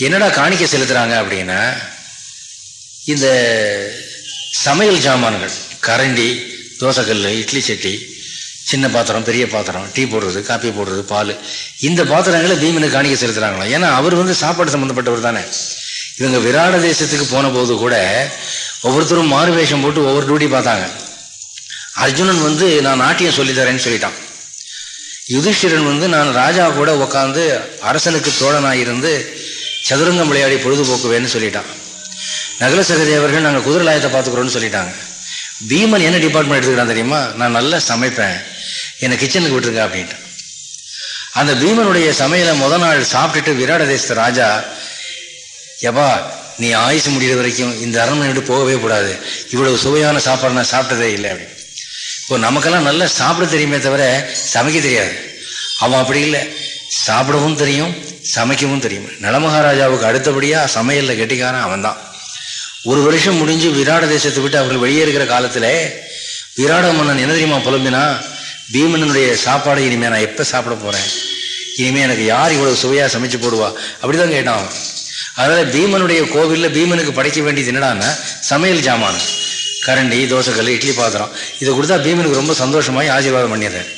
என்னடா காணிக்க செலுத்துகிறாங்க அப்படின்னா இந்த சமையல் ஜாமான்கள் கரண்டி தோசைக்கல் இட்லி சட்டி சின்ன பாத்திரம் பெரிய பாத்திரம் டீ போடுறது காப்பி போடுறது பால் இந்த பாத்திரங்களை பீமனுக்கு காணிக்க செலுத்துகிறாங்களா ஏன்னா அவர் வந்து சாப்பாடு சம்மந்தப்பட்டவர் தானே. இவங்க விராட தேசத்துக்கு போன போது கூட ஒவ்வொருத்தரும் மாறு வேஷம் போட்டு ஒவ்வொரு டியூட்டி பார்த்தாங்க. அர்ஜுனன் வந்து நான் நாட்டியம் சொல்லித்தரேன்னு சொல்லிட்டான். யுதிஷ்டிரன் வந்து நான் ராஜா கூட உட்காந்து அரசனுக்கு தோழனாயிருந்து சதுரங்கம் விளையாடி பொழுதுபோக்குவேன்னு சொல்லிட்டான். நகல சகதேவர்கள் நாங்கள் குதிரலாயத்தை பார்த்துக்குறோன்னு சொல்லிட்டாங்க. பீமன் என்ன டிபார்ட்மெண்ட் எடுத்துக்கிறான் தெரியுமா? நான் நல்லா சமைப்பேன். என்னை கிச்சனுக்கு விட்டுருங்க அப்படின்ட்டு. அந்த பீமனுடைய சமையலை முத நாள் சாப்பிட்டுட்டு விராட தேசத்து ராஜா எப்பா நீ ஆயுசு முடிகிற வரைக்கும் இந்த அரண்மனை விட்டு போகவே கூடாது. இவ்வளவு சுவையான சாப்பாடு நான் சாப்பிட்டதே இல்லை அப்படின்னு. இப்போ நமக்கெல்லாம் நல்லா சாப்பிட தெரியுமே தவிர சமைக்க தெரியாது. அவன் அப்படி இல்லை. சாப்பிடவும் தெரியும் சமைக்கவும் தெரியும். நலமகாராஜாவுக்கு அடுத்தபடியாக சமையலில் கெட்டிக்காரன் அவன் தான் ஒரு வருஷம் முடிஞ்சு விராட தேசத்தை விட்டு அவர்கள் வெளியே இருக்கிற காலத்தில் விராட மன்னன் என்ன தெரியுமா புலம்பினா பீமனனுடைய சாப்பாடு இனிமேல் நான் எப்போ சாப்பிட போகிறேன் இனிமேல் எனக்கு யார் இவ்வளவு சுவையாக சமைச்சு போடுவா? அப்படிதான் கேட்டான் அதனால் பீமனுடைய கோவிலில் பீமனுக்கு படைக்க வேண்டியது என்னடான்னா சமையல் ஜாமான். கரண்டி தோசைக்கல் இட்லி பாத்திரம். இதை கொடுத்தா பீமனுக்கு ரொம்ப சந்தோஷமாகி ஆசீர்வாதம் பண்ணிடுறாரு.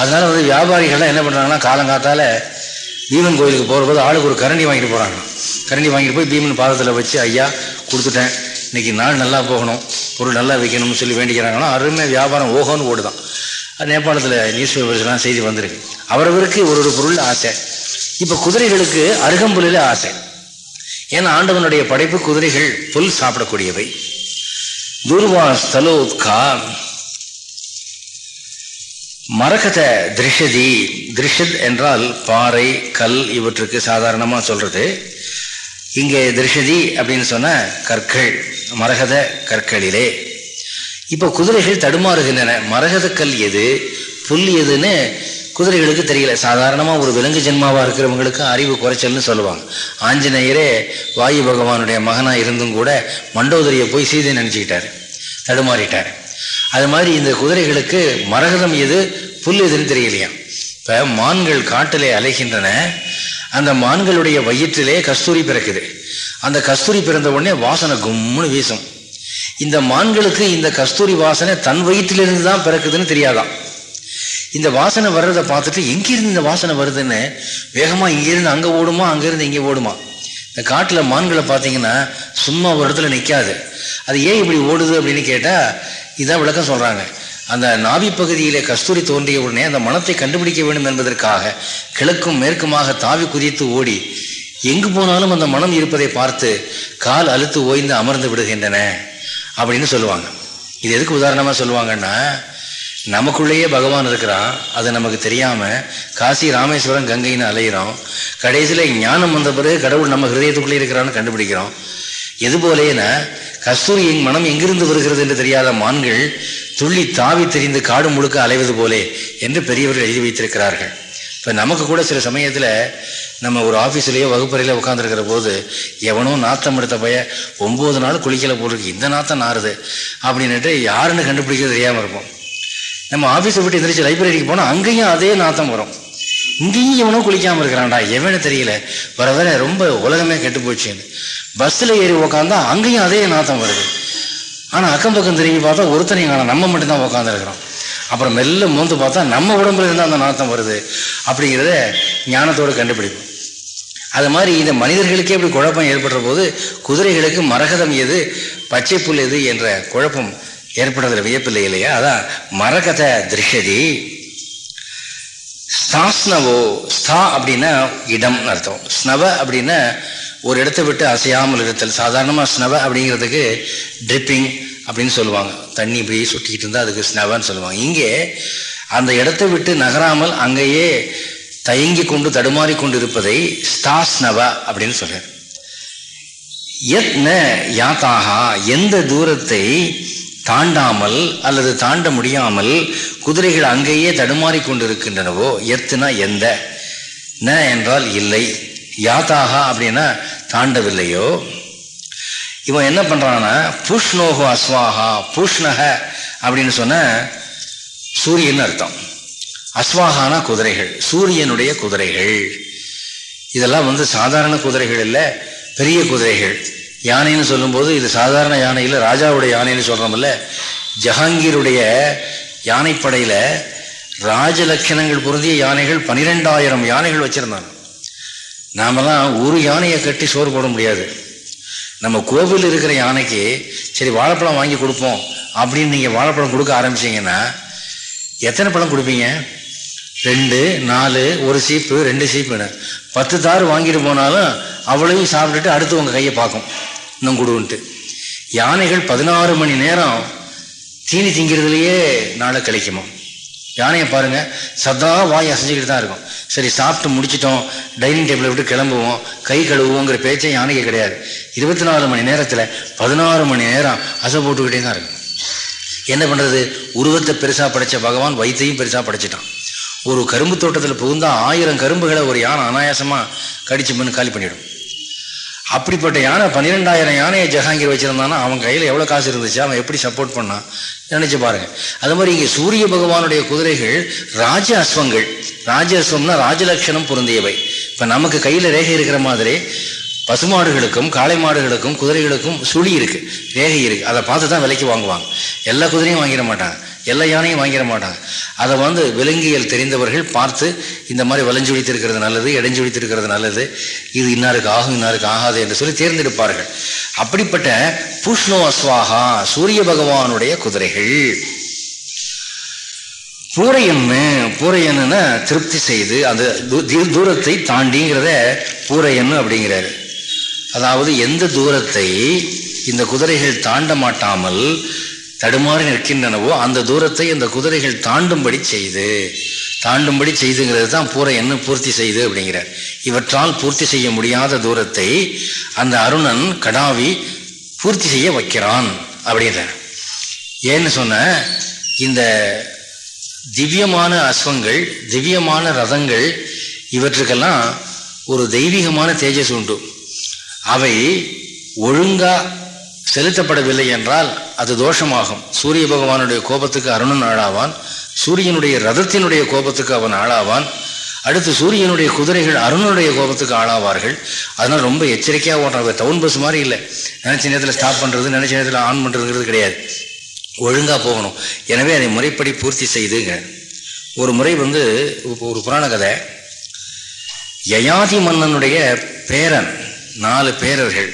அதனால வந்து வியாபாரிகள்லாம் என்ன பண்ணுறாங்கன்னா காலங்காத்தால பீமன் கோயிலுக்கு போகிறபோது ஆளுக்கு ஒரு கரண்டி வாங்கிட்டு போகிறாங்க கரண்டி வாங்கிட்டு போய் பீமன் பாதத்தில் வச்சு ஐயா கொடுத்துட்டேன். இன்னைக்கு நாள் நல்லா போகணும். பொருள் நல்லா வைக்கணும்னு சொல்லி வேண்டிக்கிறாங்கன்னா அருமை வியாபாரம் ஓகோன்னு ஓடுதான். அது நேபாளத்தில் நியூஸ் பேப்பர்ஸ்லாம் செய்தி வந்திருக்கு. அவரவருக்கு ஒரு ஒரு பொருள் ஆசை. இப்போ குதிரைகளுக்கு அருகம்புல்லில் ஆசை. ஏன்னா ஆண்டவனுடைய படைப்பு குதிரைகள் புல் சாப்பிடக்கூடியவை. துர்வா ஸ்தலோத்கா மரகத திருஷதி திருஷத் என்றால் பாறை கல் இவற்றுக்கு சாதாரணமாக சொல்கிறது இங்கே திருஷதி அப்படின்னு சொன்ன கற்கள் மரகத கற்களிலே. இப்போ குதிரைகள் தடுமாறுகின்றன. மரகத கல் எது புல் எதுன்னு குதிரைகளுக்கு தெரியல. சாதாரணமாக ஒரு விலங்கு ஜென்மாவாக இருக்கிறவங்களுக்கு அறிவு குறைச்சல்னு சொல்லுவாங்க. ஆஞ்சநேயரே வாயு பகவானுடைய மகனாக இருந்தும் கூட மண்டோதரியை போய் சீதை நினச்சிக்கிட்டாரு. தடுமாறிட்டார். அது மாதிரி இந்த குதிரைகளுக்கு மரகதம் எது புல் எதுன்னு தெரியலையா? இப்போ மான்கள் காட்டிலே அலைகின்றன. அந்த மான்களுடைய வயிற்றிலே கஸ்தூரி பிறக்குது. அந்த கஸ்தூரி பிறந்த உடனே வாசனை கும்முன்னு வீசும். இந்த மான்களுக்கு இந்த கஸ்தூரி வாசனை தன் வயிற்றிலிருந்து தான் பிறக்குதுன்னு தெரியாதான் இந்த வாசனை வர்றதை பார்த்துட்டு எங்கிருந்து இந்த வாசனை வருதுன்னு வேகமாக இங்கிருந்து அங்கே ஓடுமா அங்கேருந்து இங்கே ஓடுமா? இந்த காட்டில் மான்களை பார்த்தீங்கன்னா சும்மா ஒரு இடத்துல நிற்காது அது ஏன் இப்படி ஓடுது அப்படின்னு கேட்டால் இதான் விளக்கம் சொல்கிறாங்க அந்த நாவி பகுதியிலே கஸ்தூரி தோன்றிய உடனே அந்த மனத்தை கண்டுபிடிக்க வேண்டும் என்பதற்காக கிழக்கும் மேற்குமாக தாவி குதித்து ஓடி எங்கு போனாலும் அந்த மனம் இருப்பதை பார்த்து கால் அழுத்து ஓய்ந்து அமர்ந்து விடுகின்றன அப்படின்னு சொல்லுவாங்க. இது எதுக்கு உதாரணமாக சொல்லுவாங்கன்னா நமக்குள்ளேயே பகவான் இருக்கிறான். அது நமக்கு தெரியாம காசி ராமேஸ்வரம் கங்கைன்னு அலையிறோம். கடைசியில ஞானம் வந்த பிறகு கடவுள் நம்ம ஹிருதயத்துக்குள்ளே இருக்கிறான்னு கண்டுபிடிக்கிறோம். எது போலேனா கஸ்தூரி எங் மனம் எங்கிருந்து வருகிறது என்று தெரியாத மான்கள் துள்ளி தாவி தெரிந்து காடு முழுக்க அலைவது போலே என்று பெரியவர்கள் எழுதி வைத்திருக்கிறார்கள். இப்போ நமக்கு கூட சில சமயத்தில் நம்ம ஒரு ஆஃபீஸ்லேயோ வகுப்பறையில உட்காந்துருக்கிற போது எவனோ நாத்தம் எடுத்த பைய ஒம்பது நாள் குளிக்கல போட்டிருக்கு இந்த நாத்தம் நாறுது அப்படின்னுட்டு யாருன்னு கண்டுபிடிக்கிறது தெரியாமல் இருப்போம். நம்ம ஆஃபீஸை விட்டு எந்திரிச்சு லைப்ரரிக்கு போனால் அங்கேயும் அதே நாத்தம் வரும். இங்கேயும் எவனோ குளிக்காமல் இருக்கிறான்டா எவனு தெரியல. வர வர ரொம்ப உலகமே கெட்டு போச்சு. பஸ்ஸில் ஏறி உக்காந்தா அங்கேயும் அதே நாத்தம் வருது. ஆனால் அக்கம் பக்கம் திரும்பி பார்த்தா ஒருத்தனையும் காணும். நம்ம மட்டும்தான் உட்காந்துருக்கிறோம் அப்புறம் மெல்ல மோந்து பார்த்தா நம்ம உடம்புல இருந்தால் அந்த நாத்தம் வருது. அப்படிங்கிறத ஞானத்தோடு கண்டுபிடிப்போம். அது மாதிரி இந்த மனிதர்களுக்கே இப்படி குழப்பம் ஏற்படுற போது குதிரைகளுக்கு மரகதம் எது பச்சை புல் எது என்ற குழப்பம் ஏற்படுறதுல வியப்பில்லை இல்லையா? அதான் மரகத திருஷதி ஸ்தாஸ்னவோ ஸ்தா அப்படின்னா இடம் அர்த்தம். ஸ்னவ அப்படின்னா ஒரு இடத்தை விட்டு அசையாமல் இருத்தல். சாதாரணமாக ஸ்னவ அப்படிங்கிறதுக்கு ட்ரிப்பிங் அப்படின்னு சொல்லுவாங்க. தண்ணி இப்படி சுட்டிக்கிட்டு இருந்தால் அதுக்கு ஸ்னவன்னு சொல்லுவாங்க. இங்கே அந்த இடத்தை விட்டு நகராமல் அங்கேயே தயங்கி கொண்டு தடுமாறி கொண்டு இருப்பதை ஸ்தாஸ்னவ அப்படின்னு சொல்கிறார் எத்ன ந யாத்தாகா எந்த தூரத்தை தாண்டாமல் அல்லது தாண்ட முடியாமல் குதிரைகள் அங்கேயே தடுமாறி கொண்டிருக்கின்றனவோ? எத்துனா எந்த? ந என்றால் இல்லை. யாத்தாகா அப்படின்னா தாண்டவில்லையோ? இவன் என்ன பண்ணுறான்னா புஷ்ணோகோ அஸ்வாகா புஷ்ணக அப்படின்னு சொன்ன சூரியன் அர்த்தம். அஸ்வாகானா குதிரைகள் சூரியனுடைய குதிரைகள். இதெல்லாம் வந்து சாதாரண குதிரைகள் இல்லை பெரிய குதிரைகள். யானைன்னு சொல்லும்போது இது சாதாரண யானை இல்லை ராஜாவுடைய யானைன்னு சொல்கிறோம்ல ஜஹாங்கீருடைய யானைப்படையில் ராஜலட்சணங்கள் பொருந்திய யானைகள் பனிரெண்டாயிரம் யானைகள் வச்சுருந்தாங்க. நாமெல்லாம் ஒரு யானையை கட்டி சோறு போட முடியாது. நம்ம கோவில் இருக்கிற யானைக்கு சரி வாழைப்பழம் வாங்கி கொடுப்போம் அப்படின்னு நீங்கள் வாழைப்பழம் கொடுக்க ஆரம்பிச்சீங்கன்னா எத்தனை பழம் கொடுப்பீங்க? ரெண்டு நாலு ஒரு சீப்பு ரெண்டு சீப்புன்னு. பத்து தார் வாங்கிட்டு போனாலும் அவ்வளவும் சாப்பிட்டுட்டு அடுத்து உங்கள் கையை பார்க்கும். இன்னும் கொடுன்ட்டு யானைகள் பதினாறு மணி நேரம் தீனி திங்கிறதுலையே நாளை கழிக்குமா? யானையை பாருங்க சதா வாய் அசைஞ்சிக்கிட்டு தான் இருக்கும். சரி சாப்பிட்டு முடிச்சிட்டோம் டைனிங் டேபிளை விட்டு கிளம்புவோம் கை கழுவுவோங்கிற பேச்சே யானைக்கு கிடையாது. இருபத்தி நாலு மணி நேரத்தில் பதினாறு மணி நேரம் அசை போட்டுக்கிட்டே தான் இருக்கும். என்ன பண்ணுறது உருவத்தை பெருசாக படைச்ச பகவான் வயிற்றையும் பெருசாக படைச்சிட்டான். ஒரு கரும்பு தோட்டத்தில் புகுந்தா ஆயிரம் கரும்புகளை ஒரு யானை அனாயாசமாக கடிச்சு மண்ணு காலி பண்ணிவிடும் அப்படிப்பட்ட யானை பன்னிரெண்டாயிரம் யானையை ஜஹாங்கீர் வச்சிருந்தானா அவன் கையில் எவ்வளோ காசு இருந்துச்சு? அவன் எப்படி சப்போர்ட் பண்ணான்? நினைச்சு பாருங்க. அது மாதிரி இங்கே சூரிய பகவானுடைய குதிரைகள் ராஜ அஸ்வங்கள். ராஜ அஸ்வம்னா ராஜலட்சணம் பொருந்தியவை. இப்போ நமக்கு கையில் ரேகை இருக்கிற மாதிரி பசுமாடுகளுக்கும் காளை மாடுகளுக்கும் குதிரைகளுக்கும் சுழி இருக்கு. ரேகை இருக்கு. அதை பார்த்து தான் விலைக்கு வாங்குவாங்க. எல்லா குதிரையும் வாங்கிட மாட்டாங்க. எல்லா யானையும் வாங்கிட மாட்டாங்க. அதை வந்து விலங்கியல் தெரிந்தவர்கள் பார்த்து இந்த மாதிரி வலஞ்சுழித்து இருக்கிறது நல்லது இடைஞ்சுழித்து இருக்கிறது நல்லது இது இன்னாருக்கு ஆகும் இன்னாருக்கு ஆகாது என்று சொல்லி தேர்ந்தெடுப்பார்கள். அப்படிப்பட்ட பூஷ்ணோ அஸ்வாகா சூரிய பகவானுடைய குதிரைகள். பூரையன்னு பூரையன்னு திருப்தி செய்து அந்த தூரத்தை தாண்டிங்கிறத பூரையன்னு அப்படிங்கிறாரு. அதாவது எந்த தூரத்தை இந்த குதிரைகள் தாண்ட மாட்டாமல் தடுமாறி நிற்கின்றனவோ அந்த தூரத்தை அந்த குதிரைகள் தாண்டும்படி செய்து தாண்டும்படி செய்துங்கிறது தான் பூரை என்ன பூர்த்தி செய்து அப்படிங்கிறார். இவற்றால் பூர்த்தி செய்ய முடியாத தூரத்தை அந்த அருணன் கடாவி பூர்த்தி செய்ய வைக்கிறான் அப்படின்ற ஏன்னு சொன்ன இந்த திவ்யமான அஸ்வங்கள் திவ்யமான ரதங்கள் இவற்றுக்கெல்லாம் ஒரு தெய்வீகமான தேஜஸ் உண்டு. அவை ஒழுங்கா செலுத்தப்படவில்லை என்றால் அது தோஷமாகும். சூரிய பகவானுடைய கோபத்துக்கு அருணன் ஆளாவான். சூரியனுடைய ரதத்தினுடைய கோபத்துக்கு அவன் ஆளாவான். அடுத்து சூரியனுடைய குதிரைகள் அருணனுடைய கோபத்துக்கு ஆளாவார்கள். அதனால் ரொம்ப எச்சரிக்கையாக ஓட்டுறது டவுன் பஸ் மாதிரி இல்லை. நினச்ச நேரத்தில் ஸ்டாப் பண்ணுறது நினச்ச நேரத்தில் ஆன் பண்ணுறதுங்கிறது கிடையாது. ஒழுங்காக போகணும். எனவே அதை முறைப்படி பூர்த்தி செய்துங்க. ஒரு முறை வந்து ஒரு புராண கதை. யயாதி மன்னனுடைய பேரன் நாலு பேரர்கள்.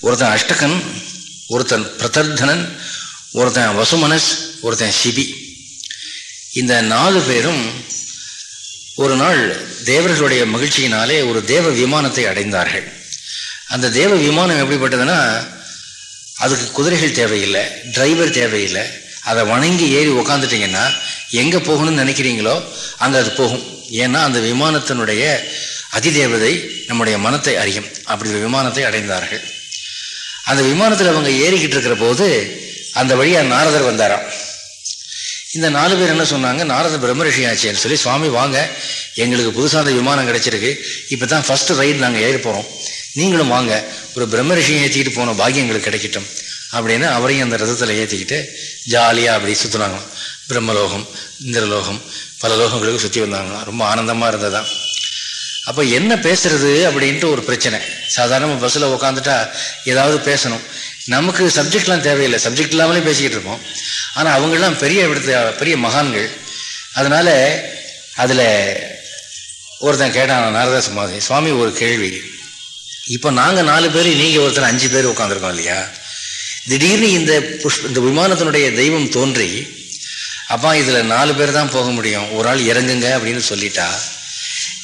ஒருத்தன் அஷ்டகன் ஒருத்தன் பிரதர்தனன் ஒருத்தன் வசுமனஸ் ஒருத்தன் சிபி. இந்த நாலு பேரும் ஒரு நாள் தேவர்களுடைய மகிழ்ச்சியினாலே ஒரு தேவ விமானத்தை அடைந்தார்கள். அந்த தேவ விமானம் எப்படிப்பட்டதுன்னா அதுக்கு குதிரைகள் தேவையில்லை டிரைவர் தேவையில்லை. அதை வணங்கி ஏறி உக்காந்துட்டிங்கன்னா எங்கே போகணும்னு நினைக்கிறீங்களோ அங்கே அது போகும். ஏன்னா அந்த விமானத்தினுடைய அதிதேவதை நம்முடைய மனத்தை அறியும். அப்படி விமானத்தை அடைந்தார்கள். அந்த விமானத்தில் அவங்க ஏறிக்கிட்டு இருக்கிற போது அந்த வழியாக நாரதர் வந்தாராம். இந்த நாலு பேர் என்ன சொன்னாங்க? நாரத பிரம்மரிஷி ஆச்சுன்னு சொல்லி சுவாமி வாங்க. எங்களுக்கு புதுசாக அந்த விமானம் கிடைச்சிருக்கு. இப்போ தான் ஃபஸ்ட்டு ரைடு நாங்கள் ஏறி போகிறோம் நீங்களும் வாங்க. ஒரு பிரம்மரிஷியை ஏற்றிக்கிட்டு போன பாக்கியம் எங்களுக்கு கிடைக்கட்டும். அப்படின்னு அவரையும் அந்த ரதத்தில் ஏற்றிக்கிட்டு ஜாலியாக அப்படி சுற்றுனாங்களாம் பிரம்மலோகம் இந்திரலோகம் பல லோகங்களுக்கு சுற்றி வந்தாங்களாம். ரொம்ப ஆனந்தமாக இருந்ததான் அப்போ என்ன பேசுறது அப்படின்ட்டு ஒரு பிரச்சனை. சாதாரண பஸ்ஸில் உட்காந்துட்டா ஏதாவது பேசணும். நமக்கு சப்ஜெக்ட்லாம் தேவையில்லை. சப்ஜெக்ட் இல்லாமலே பேசிக்கிட்டு இருப்போம். ஆனால் அவங்களாம் பெரிய இடத்து பெரிய மகான்கள். அதனால் அதில் ஒருத்தன் கேட்டான் நாரதா மாதிரி சுவாமி ஒரு கேள்வி. இப்போ நாங்கள் நாலு பேர் நீங்கள் ஒருத்தர் அஞ்சு பேர் உட்காந்துருக்கோம் இல்லையா? திடீர்னு இந்த புஷ்ப இந்த விமானத்தினுடைய தெய்வம் தோன்றி அப்பா இதில் நாலு பேர் தான் போக முடியும். ஒரு ஆள் இறங்குங்க அப்படின்னு சொல்லிட்டா.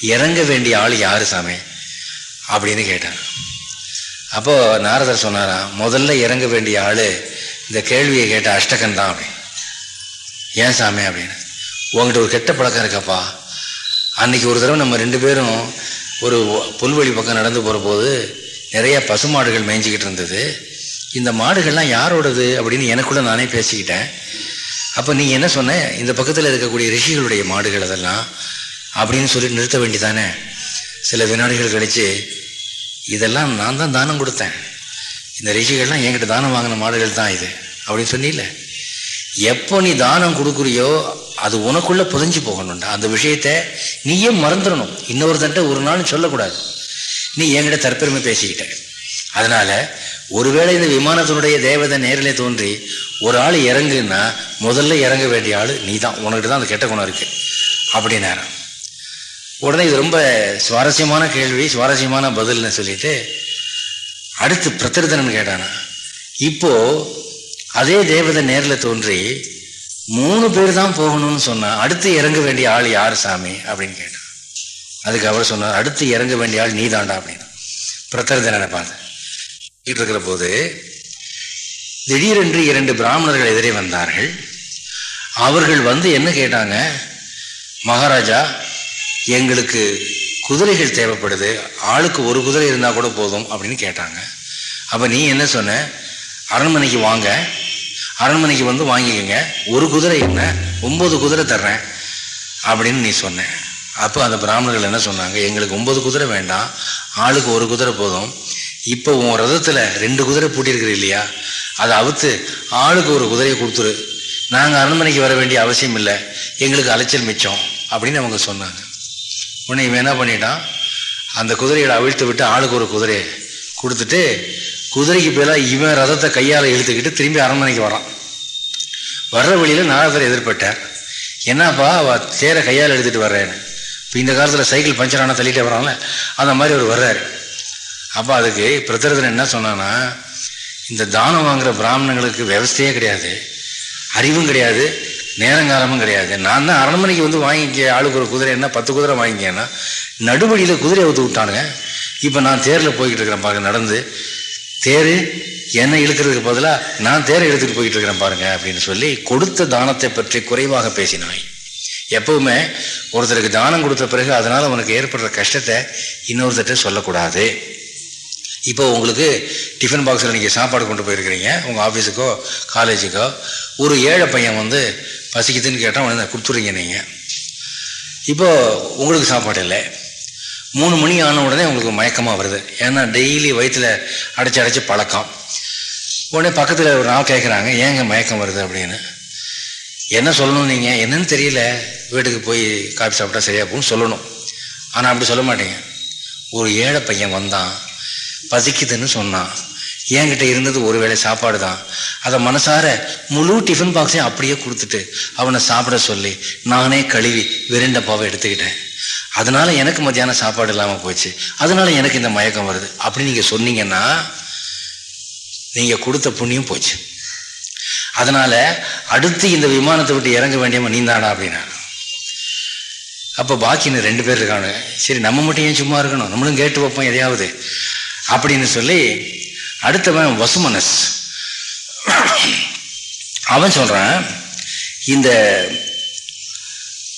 இறங்க வேண்டிய ஆள் யாரு சாமி? அப்படின்னு கேட்டார். அப்போ நாரதர் சொன்னாரா முதல்ல இறங்க வேண்டிய ஆள் இந்த கேள்வியை கேட்ட அஷ்டகன் தான் அப்படின்னு ஏன் சாமி? அப்படின்னு. உங்ககிட்ட ஒரு கெட்ட பழக்கம் இருக்கப்பா. அன்னைக்கு ஒரு தடவை நம்ம ரெண்டு பேரும் ஒரு புல்வெளி பக்கம் நடந்து போகிற போது நிறைய பசுமாடுகள் மேய்ஞ்சிக்கிட்டு இருந்தது. இந்த மாடுகள்லாம் யாரோடது? அப்படின்னு எனக்குள்ள நானே பேசிக்கிட்டேன். அப்போ நீ என்ன சொன்ன? இந்த பக்கத்தில் இருக்கக்கூடிய ரிஷிகளுடைய மாடுகள் அதெல்லாம் அப்படின்னு சொல்லி நிறுத்த வேண்டிதானே சில வினாடிகள் கழித்து இதெல்லாம் நான் தான் தானம் கொடுத்தேன். இந்த ரிஷிகள்லாம் என்கிட்ட தானம் வாங்கின மாடுகள் தான் இது அப்படின்னு சொன்னில எப்போ நீ தானம் கொடுக்குறியோ அது உனக்குள்ளே புதஞ்சு போகணும்டா. அந்த விஷயத்த நீயே மறந்துடணும். இன்னொருத்தன்ட்ட ஒரு நாள் சொல்லக்கூடாது. நீ என்கிட்ட தற்பெருமை பேசிக்கிட்ட. அதனால் ஒருவேளை இந்த விமானத்தினுடைய தேவதை நேரிலே தோன்றி ஒரு ஆள் இறங்குன்னா முதல்ல இறங்க வேண்டிய ஆள் நீ தான் உனக்கிட்ட தான் அந்த கெட்ட குணம் இருக்குது அப்படின்னாராம். உடனே இது ரொம்ப சுவாரஸ்யமான கேள்வி சுவாரஸ்யமான பதில்னு சொல்லிட்டு அடுத்து பிரத்திருதனன் கேட்டானா இப்போ அதே தேவதை நேரில் தோன்றி மூணு பேர் தான் போகணும்னு சொன்னான் அடுத்து இறங்க வேண்டிய ஆள் யார் சாமி? அப்படின்னு கேட்டான். அதுக்கு அவர் சொன்னார் அடுத்து இறங்க வேண்டிய ஆள் நீ தாண்டா அப்படின்னு. பிரத்தர்தனனை பார்த்து. இருக்கிற போது திடீரென்று இரண்டு பிராமணர்கள் எதிரே வந்தார்கள். அவர்கள் வந்து என்ன கேட்டாங்க மகாராஜா எங்களுக்கு குதிரைகள் தேவைப்படுது. ஆளுக்கு ஒரு குதிரை இருந்தால் கூட போதும் அப்படின்னு கேட்டாங்க. அப்போ நீ என்ன சொன்ன? அரண்மனைக்கு வாங்க. அரண்மனைக்கு வந்து வாங்கிக்கோங்க. ஒரு குதிரை என்ன? ஒம்பது குதிரை தர்றேன் அப்படின்னு நீ சொன்ன. அப்போ அந்த பிராமணர்கள் என்ன சொன்னாங்க? எங்களுக்கு ஒம்பது குதிரை வேண்டாம். ஆளுக்கு ஒரு குதிரை போதும். இப்போ உன் ரதத்தில் ரெண்டு குதிரை பூட்டியிருக்கிற இல்லையா? அதை அவுத்து ஆளுக்கு ஒரு குதிரையை கொடுத்துரு. நாங்கள் அரண்மனைக்கு வர வேண்டிய அவசியம் இல்லை. எங்களுக்கு அலைச்சல் மிச்சம் அப்படின்னு அவங்க சொன்னாங்க. உன்னை இவன் என்ன பண்ணிட்டான்? அந்த குதிரைகளை அவிழ்த்து விட்டு ஆளுக்கு ஒரு குதிரையை கொடுத்துட்டு குதிரைக்கு பதிலாக இவன் ரதத்தை கையால் இழுத்துக்கிட்டு திரும்பி அரண்மனைக்கு வரான் வர்ற வழியில் நாரதர் எதிர்பட்டார். என்னப்பா அவ தேரை கையால் எடுத்துகிட்டு வர்றேன்னு. இப்போ இந்த காலத்தில் சைக்கிள் பஞ்சர் ஆனால் தள்ளிட்டே வரான்ல அந்த மாதிரி அவர் வர்றாரு. அப்போ அதுக்கு பிரதரதன் என்ன சொன்னான்னா இந்த தானம் வாங்குகிற பிராமணங்களுக்கு விவஸ்தையே கிடையாது அறிவும் கிடையாது நேரங்காலமும் கிடையாது. நான் தான் அரண்மனைக்கு வந்து வாங்கிக்க ஆளுக்கு ஒரு குதிரை என்ன பத்து குதிரை வாங்கிக்கேன்னா நடுவழியில் குதிரையை ஊற்று விட்டானுங்க. இப்போ நான் தேரில் போய்கிட்டு இருக்கிறேன் பாருங்க நடந்து. தேர் என்னை இழுக்கிறதுக்கு பதிலாக நான் தேரை எடுத்துகிட்டு போய்கிட்டு இருக்கிறேன் பாருங்க அப்படின்னு சொல்லி கொடுத்த தானத்தை பற்றி குறைவாக பேசினாய். எப்பவுமே ஒருத்தருக்கு தானம் கொடுத்த பிறகு அதனால் அவனுக்கு ஏற்படுற கஷ்டத்தை இன்னொருத்தர்கிட்ட சொல்லக்கூடாது. இப்போ உங்களுக்கு டிஃபன் பாக்ஸில் நீங்கள் சாப்பாடு கொண்டு போயிருக்கிறீங்க உங்கள் ஆஃபீஸுக்கோ காலேஜுக்கோ ஒரு ஏழை பையன் வந்து பசிக்குதுன்னு கேட்டால் உடனே கொடுத்துறீங்க நீங்கள் இப்போது உங்களுக்கு சாப்பாடு இல்லை. மூணு மணி ஆன உடனே உங்களுக்கு மயக்கமாக வருது. ஏன்னா டெய்லி வயிற்றில் அடைச்சி அடைச்சி பழக்கம். உடனே பக்கத்தில் ஒரு நாள் கேட்குறாங்க ஏங்க மயக்கம் வருது? அப்படின்னு. என்ன சொல்லணும் நீங்கள் என்னன்னு தெரியல. வீட்டுக்கு போய் காஃபி சாப்பிட்டா சரியாக போகும் சொல்லணும். ஆனால் அப்படி சொல்ல மாட்டேங்க. ஒரு ஏழை பையன் வந்தான். பசிக்குதுன்னு சொன்னான். என்கிட்ட இருந்தது ஒருவேளை சாப்பாடு தான் அதை மனசார முழு டிஃபன் பாக்ஸையும் அப்படியே கொடுத்துட்டு அவனை சாப்பிட சொல்லி நானே கழுவி விரண்ட பாவை எடுத்துக்கிட்டேன். அதனால எனக்கு மத்தியானம் சாப்பாடு இல்லாமல் போச்சு. அதனால எனக்கு இந்த மயக்கம் வருது. அப்படின்னு நீங்கள் சொன்னீங்கன்னா நீங்கள் கொடுத்த புண்ணியம் போச்சு. அதனால அடுத்து இந்த விமானத்தை விட்டு இறங்க வேண்டியவன் நீந்தாடா அப்படின்னா. அப்போ பாக்கின்னு ரெண்டு பேர் இருக்கானு சரி நம்ம மட்டும் ஏன் சும்மா இருக்கணும்? நம்மளும் கேட்டு வைப்போம் எதையாவது. அப்படின்னு சொல்லி அடுத்தவன் வசுமனஸ். அவன் சொல்கிறான் இந்த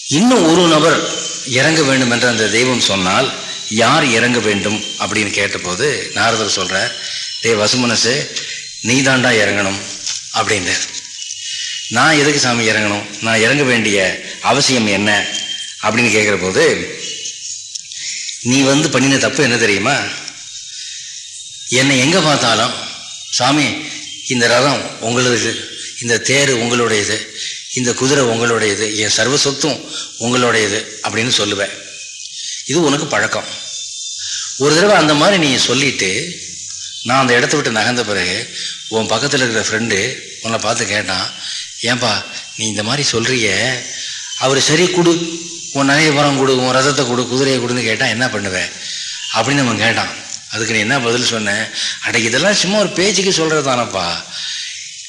இன்னும் ஒரு நபர் இறங்க வேண்டும் என்று அந்த தெய்வம் சொன்னால் யார் இறங்க வேண்டும் அப்படின்னு கேட்டபோது நாரதர் சொல்கிறார் டே வசுமனசு நீ தாண்டா இறங்கணும் அப்படின்னு. நான் எதுக்கு சாமி இறங்கணும்? நான் இறங்க வேண்டிய அவசியம் என்ன? அப்படின்னு கேட்குற போது நீ வந்து பண்ணின தப்பு என்ன தெரியுமா? என்னை எங்கே பார்த்தாலும் சாமி இந்த ரதம் உங்களுடையது இந்த தேர் உங்களுடையது இந்த குதிரை உங்களுடையது என் சர்வ சொத்தும் உங்களுடையது அப்படின்னு சொல்லுவேன். இது உனக்கு பழக்கம். ஒரு தடவை அந்த மாதிரி நீ சொல்லிட்டு நான் அந்த இடத்த விட்டு நகர்ந்த பிறகு உன் பக்கத்தில் இருக்கிற ஃப்ரெண்டு உன்னை பார்த்து கேட்டான் ஏன்பா நீ இந்த மாதிரி சொல்கிறிய அவர் சரி கொடு உன் நகையை பணம் கொடு உன் ரதத்தை கொடு குதிரையை கொடுன்னு கேட்டால் என்ன பண்ணுவேன் அப்படின்னு அவன் கேட்டான். அதுக்கு நீ என்ன பதில் சொன்னேன் அட இதெல்லாம் சும்மா ஒரு பேச்சுக்கு சொல்கிறது தானப்பா.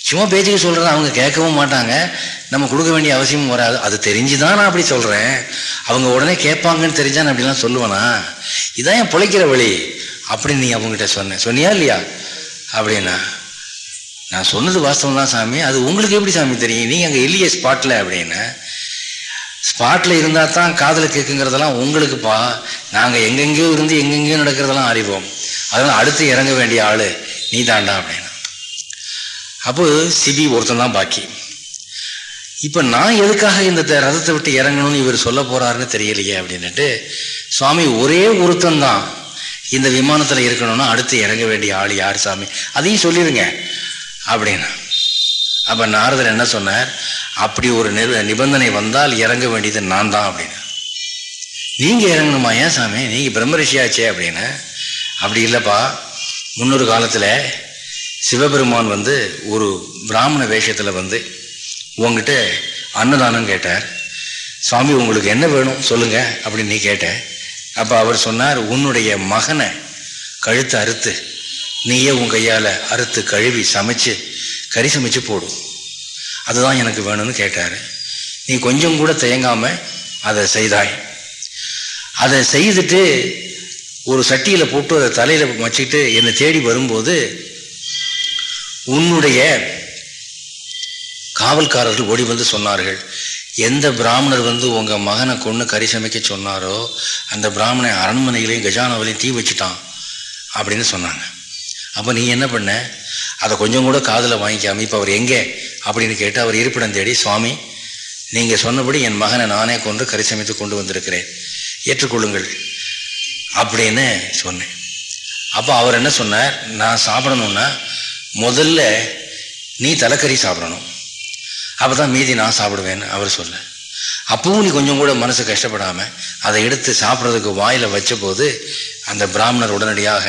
சும்மா பேச்சுக்கு சொல்கிறது அவங்க கேட்கவும் மாட்டாங்க. நம்ம கொடுக்க வேண்டிய அவசியமும் வராது. அது தெரிஞ்சு தான் நான் அப்படி சொல்கிறேன் அவங்க உடனே கேட்பாங்கன்னு தெரிஞ்சா நான் அப்படிலாம் சொல்லுவேனா? இதான் என் பிழைக்கிற வழி. அப்படின்னு நீ அவங்ககிட்ட சொன்னேன் சொன்னியா இல்லையா? அப்படின்னா நான் சொன்னது வாஸ்தவம் தான் சாமி. அது உங்களுக்கு எப்படி சாமி தெரியும்? நீங்கள் அங்கே இல்லையே ஸ்பாட்டில் அப்படின்னு. ஸ்பாட்டில் இருந்தால் தான் காதில் கேட்குங்கிறதெல்லாம் உங்களுக்குப்பா. நாங்கள் எங்கெங்கேயோ இருந்து எங்கெங்கேயோ நடக்கிறதெல்லாம் அறிவோம். அதனால் அடுத்து இறங்க வேண்டிய ஆள் நீ தாண்டா அப்படின்னா. அப்போ சிபி ஒருத்தன் தான் பாக்கி. இப்போ நான் எதுக்காக இந்த ரதத்தை விட்டு இறங்கணும்னு இவர் சொல்ல போகிறாருன்னு தெரியலையே அப்படின்னுட்டு சுவாமி ஒரே ஒருத்தன் தான் இந்த விமானத்தில் இருக்கணும்னா அடுத்து இறங்க வேண்டிய ஆள் யார் சாமி? அதையும் சொல்லிடுங்க அப்படின்னா. அப்ப நாரதர் என்ன சொன்னார்? அப்படி ஒரு நிபந்தனை வந்தால் இறங்க வேண்டியது நான் தான் அப்படின்னு. நீங்க இறங்கணுமா ஏன் சாமி? நீங்க பிரம்மரிஷியாச்சே அப்படின்னு. அப்படி இல்லைப்பா. முன்னொரு காலத்துல சிவபெருமான் வந்து ஒரு பிராமண வேஷத்துல வந்து உங்ககிட்ட அன்னதானம் கேட்டார். சுவாமி உங்களுக்கு என்ன வேணும்? சொல்லுங்க அப்படின்னு நீ கேட்ட. அப்ப அவர் சொன்னார் உன்னுடைய மகனை கழுத்து அறுத்து நீயே உன் கையால் அறுத்து கழுவி சமைச்சு கறி சமைச்சு போடும் அதுதான் எனக்கு வேணும்னு கேட்டார். நீ கொஞ்சம் கூட தயங்காமல் அதை செய்தாய். அதை செய்துட்டு ஒரு சட்டியில் போட்டு அதை தலையில் வச்சுக்கிட்டு என்னை தேடி வரும்போது உன்னுடைய காவல்காரர்கள் ஓடி வந்து சொன்னார்கள். எந்த பிராமணர் வந்து உங்கள் மகனை கொண்டு கறி சமைக்க சொன்னாரோ அந்த பிராமணை அரண்மனைகளையும் கஜானாவிலையும் தீ வச்சுட்டான் அப்படின்னு சொன்னாங்க. அப்போ நீ என்ன பண்ண? அதை கொஞ்சம் கூட காதில் வாங்கிக்காம இப்போ அவர் எங்கே அப்படின்னு கேட்டு அவர் இருப்பிடம் தேடி சுவாமி நீங்கள் சொன்னபடி என் மகனை நானே கொண்டு கறி சமைத்து கொண்டு வந்திருக்கிறேன். ஏற்றுக்கொள்ளுங்கள். அப்படின்னு சொன்னேன். அப்போ அவர் என்ன சொன்னார்? நான் சாப்பிடணும்னா முதல்ல நீ தலைக்கறி சாப்பிடணும். அப்போ தான் மீதி நான் சாப்பிடுவேன்னு அவர் சொல்ல அப்பவும் நீ கொஞ்சம் கூட மனசு கஷ்டப்படாமல் அதை எடுத்து சாப்பிட்றதுக்கு வாயில் வச்ச போது அந்த பிராமணர் உடனடியாக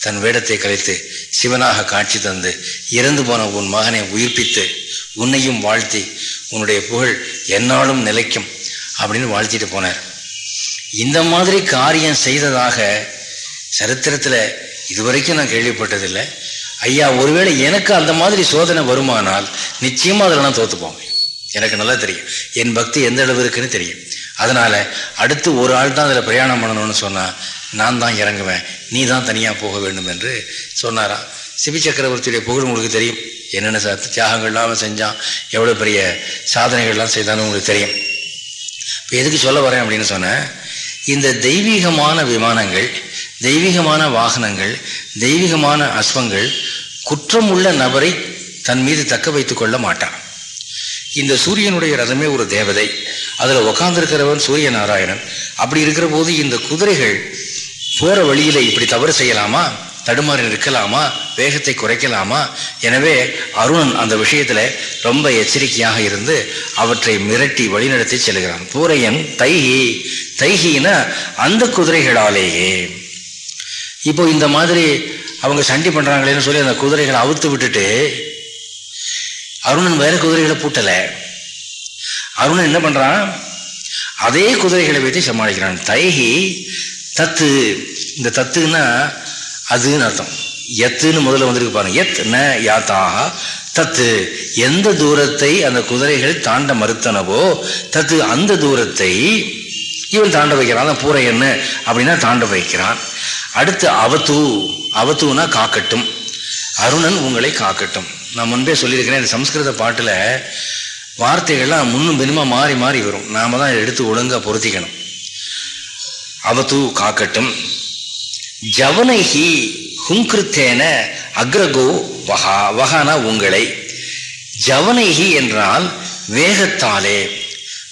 தன் வேடத்தை கலைத்து சிவனாக காட்சி தந்து இறந்து போன உன் மகனை உயிர்ப்பித்து உன்னையும் வாழ்த்தி உன்னுடைய புகழ் என்னாலும் நிலைக்கும் அப்படின்னு வாழ்த்திட்டு போனார். இந்த மாதிரி காரியம் செய்ததாக சரித்திரத்தில் இதுவரைக்கும் நான் கேள்விப்பட்டதில்லை. ஐயா ஒருவேளை எனக்கு அந்த மாதிரி சோதனை வருமானால் நிச்சயமாக அதில் நான் எனக்கு நல்லா தெரியும். என் பக்தி எந்த அளவு இருக்குன்னு தெரியும். அதனால் அடுத்து ஒரு ஆள் தான் அதில் பிரயாணம் பண்ணணும்னு சொன்னால் நான் தான் இறங்குவேன். நீ தான் தனியாக போக வேண்டும் என்று சொன்னாராம். சிபி சக்கரவர்த்தியுடைய புகழ் உங்களுக்கு தெரியும். என்னென்ன ச தியாகங்கள்லாம் செஞ்சான். எவ்வளோ பெரிய சாதனைகள்லாம் செய்தான்னு உங்களுக்கு தெரியும். இப்போ எதுக்கு சொல்ல வரேன் அப்படின்னு சொன்னேன் இந்த தெய்வீகமான விமானங்கள் தெய்வீகமான வாகனங்கள் தெய்வீகமான அஸ்வங்கள் குற்றம் உள்ள நபரை தன் மீது தக்க வைத்து கொள்ள மாட்டான். இந்த சூரியனுடைய ரதமே ஒரு தேவதை. அதில் உக்காந்துருக்கிறவன் சூரிய நாராயணன் அப்படி இருக்கிற போது இந்த குதிரைகள் போற வழியில இப்படி தவறு செய்யலாமா? தடுமாறி நிற்கலாமா வேகத்தை குறைக்கலாமா? எனவே அருணன் அந்த விஷயத்துல ரொம்ப எச்சரிக்கையாக இருந்து அவற்றை மிரட்டி வழிநடத்தி செல்கிறான். பூரையன் தைஹி தைஹின அந்த குதிரைகளாலேயே. இப்போ இந்த மாதிரி அவங்க சண்டி பண்றாங்களேன்னு சொல்லி அந்த குதிரைகளை அவுத்து விட்டுட்டு அருணன் வேற குதிரைகளை பூட்டல. அருணன் என்ன பண்றான்? அதே குதிரைகளை வைத்து சமாளிக்கிறான். தைஹி தத்து இந்த தத்துன்னா அதுன்னு அர்த்தம். எத்துன்னு முதல்ல வந்திருக்கு பாருங்க. எத் ந யாத்தாக. தத்து எந்த தூரத்தை அந்த குதிரைகள் தாண்ட மறுத்தனவோ தத்து அந்த தூரத்தை இவன் தாண்ட வைக்கிறான். அந்த பூரை என்ன அப்படின்னா தாண்ட வைக்கிறான். அடுத்து அவத்து அவத்துனா காக்கட்டும். அருணன் உங்களை காக்கட்டும். நான் முன்பே சொல்லியிருக்கிறேன் இந்த சம்ஸ்கிருத பாட்டில் வார்த்தைகள்லாம் முன்னும் பின்னுமா மாறி மாறி வரும். நாம தான் எடுத்து ஒழுங்காக பொருத்திக்கணும். அவத்து காக்கட்டும். ஜவனைஹி ஹுங்கிருத்தேன அக்ரகோ வகா வகானா உங்களை. ஜவனைஹி என்றால் வேகத்தாலே.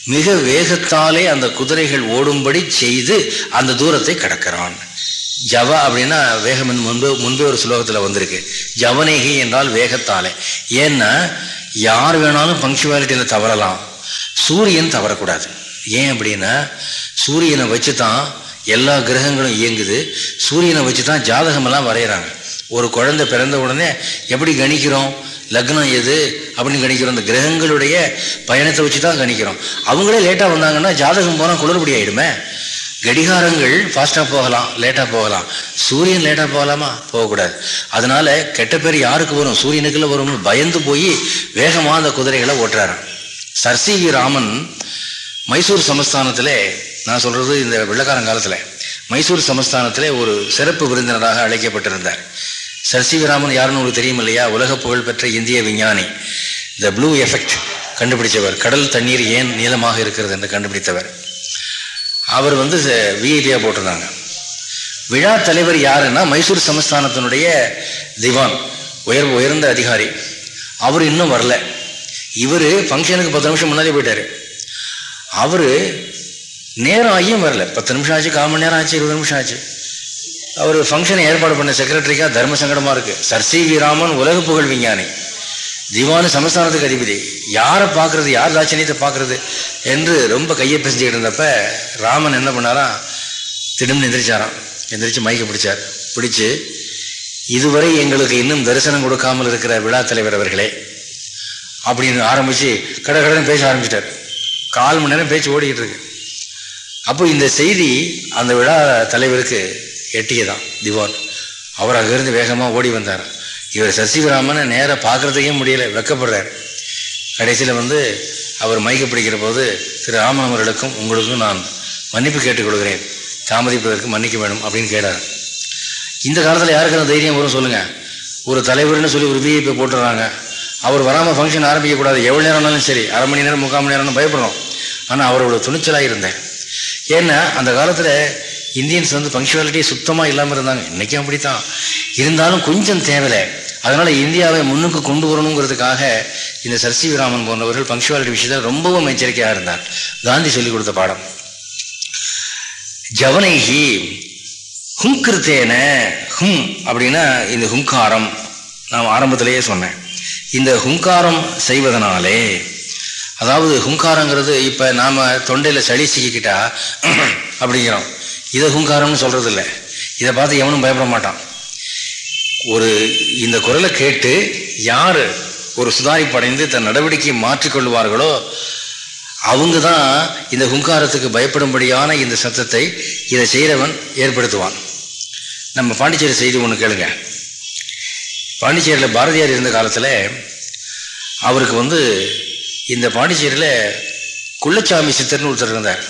மிக வேகத்தாலே அந்த குதிரைகள் ஓடும்படி செய்து அந்த தூரத்தை கடக்கிறான். ஜவ அப்படின்னா வேகம் முன்பு முன்பே ஒரு சுலோகத்தில் வந்திருக்கு. ஜவனேகி என்றால் வேகத்தாலே. ஏன்னா யார் வேணாலும் பங்க்சுவாலிட்டியில் தவறலாம். சூரியன் தவறக்கூடாது. ஏன் அப்படின்னா சூரியனை வச்சு தான் எல்லா கிரகங்களும் இயங்குது. சூரியனை வச்சு தான் ஜாதகமெல்லாம் வரைகிறாங்க ஒரு குழந்தை பிறந்த உடனே எப்படி கணிக்கிறோம்? லக்னம் எது? அப்படின்னு கணிக்கிறோம். இந்த கிரகங்களுடைய பயணத்தை வச்சு தான் கணிக்கிறோம். அவங்களே லேட்டாக வந்தாங்கன்னா ஜாதகம் போனால் குளறுபடி ஆயிடுமே. கடிகாரங்கள் ஃபாஸ்ட்டாக போகலாம் லேட்டாக போகலாம். சூரியன் லேட்டாக போகலாமா? போகக்கூடாது. அதனால கெட்ட பேர் யாருக்கு வரும்? சூரியனுக்குள்ள வரும்னு பயந்து போய் வேகமாக அந்த குதிரைகளை ஓட்டுறாரு சர் வி ராமன் மைசூர் சமஸ்தானத்தில் நான் சொல்றது இந்த வெள்ளக்காரங்காலத்தில் மைசூர் சமஸ்தானத்தில் ஒரு சிறப்பு விருந்தினராக அழைக்கப்பட்டிருந்தார். சசிவராமன் யாருன்னு உங்களுக்கு தெரியும் இல்லையா உலக புகழ் பெற்ற இந்திய விஞ்ஞானி. த ப்ளூ எஃபெக்ட் கண்டுபிடிச்சவர். கடல் தண்ணீர் ஏன் நீளமாக இருக்கிறது என்று கண்டுபிடித்தவர். அவர் வந்து விஐபியாக போட்டிருந்தாங்க. விழா தலைவர் யாருன்னா மைசூர் சமஸ்தானத்தினுடைய திவான் உயர் உயர்ந்த அதிகாரி. அவர் இன்னும் வரல. இவர் ஃபங்க்ஷனுக்கு பத்து நிமிஷம் முன்னாடி போயிட்டார். அவர் நேரம் ஆகியும் வரல. பத்து நிமிஷம் ஆச்சு கால் மணி நேரம் ஆச்சு இருபது நிமிஷம் ஆச்சு. அவர் ஃபங்க்ஷனை ஏற்பாடு பண்ண செக்ரட்டரிக்கா தர்ம சங்கடமாக இருக்குது சர் சி வி ராமன் உலக புகழ் விஞ்ஞானி. திவானு சமஸ்தானத்துக்கு அதிபதி. யாரை பார்க்கறது யார் தாட்சணியத்தை பார்க்கறது என்று ரொம்ப கையை பிசைஞ்சுக்கிட்டு இருந்தப்ப ராமன் என்ன பண்ணாரா திடீர்னு எந்திரிச்சாராம். எந்திரிச்சு மைக்கை பிடிச்சார். பிடிச்சு இதுவரை எங்களுக்கு இன்னும் தரிசனம் கொடுக்காமல் இருக்கிற விழா தலைவர் அவர்களே அப்படின்னு ஆரம்பிச்சு கடை கடன் பேச ஆரம்பிச்சிட்டார். கால் மணி நேரம் பேச்சு ஓடிக்கிட்டு இருக்கு. அப்போ இந்த செய்தி அந்த விழா தலைவருக்கு எட்டியதான் திவான். அவர் அங்கிருந்து வேகமாக ஓடி வந்தார். இவர் சசிவராமனை நேராக பார்க்கறதுக்கே முடியல வெக்கப்படுறார். கடைசியில் வந்து அவர் மைக்க பிடிக்கிற போது திரு ராமன் அவர்களுக்கும் உங்களுக்கும் நான் மன்னிப்பு கேட்டுக் கொள்கிறேன். தாமதிப்பதற்கு மன்னிக்க வேணும் அப்படின்னு கேட்டார். இந்த காலத்தில் யாருக்கு அந்த தைரியம் வரும் சொல்லுங்கள் ஒரு தலைவர்னு சொல்லி ஒரு பிஐபி போட்டுடுறாங்க அவர் வராமல் ஃபங்க்ஷன் ஆரம்பிக்கக்கூடாது எவ்வளோ நேரம்னாலும் சரி அரை மணி நேரம் முக்கால் மணி நேரம்னு பயப்படுறோம். ஆனால் அவரோட துணிச்சலாக இருந்தேன். ஏன்னா அந்த காலத்தில் இந்தியன்ஸ் வந்து பங்க்சுவாலிட்டி சுத்தமாக இல்லாமல் இருந்தாங்க. இன்றைக்கும் அப்படித்தான். இருந்தாலும் கொஞ்சம் தேவையில்லை. அதனால் இந்தியாவை முன்னுக்கு கொண்டு வரணுங்கிறதுக்காக இந்த சர்சி விராமன் போன்றவர்கள் பங்க்சுவாலிட்டி விஷயத்தில் ரொம்பவும் எச்சரிக்கையாக இருந்தார். காந்தி சொல்லிக் கொடுத்த பாடம். ஜவனைஹி ஹுங்கிருத்தேன ஹும் அப்படின்னா இந்த ஹுங்காரம் நான் ஆரம்பத்திலேயே சொன்னேன். இந்த ஹுங்காரம் செய்வதனாலே அதாவது ஹுங்காரங்கிறது இப்போ நாம் தொண்டையில் சளி சிக்கிக்கிட்டா அப்படிங்கிறோம். இதை ஹுங்காரம்னு சொல்கிறது இல்லை இதை பார்த்து எவனும் பயப்பட மாட்டான். ஒரு இந்த குரலை கேட்டு யார் ஒரு சுதாரிப்படைந்து தன் நடவடிக்கையை மாற்றிக்கொள்வார்களோ அவங்க தான் இந்த ஹுங்காரத்துக்கு பயப்படும்படியான இந்த சத்தத்தை இதை செய்கிறவன் ஏற்படுத்துவான். நம்ம பாண்டிச்சேரி செய்தி ஒன்று கேளுங்க. பாண்டிச்சேரியில் பாரதியார் இருந்த காலத்தில் அவருக்கு வந்து இந்த பாண்டிச்சேரியில் குள்ளச்சாமி சித்தர்னு ஒருத்தர் இருந்தார்.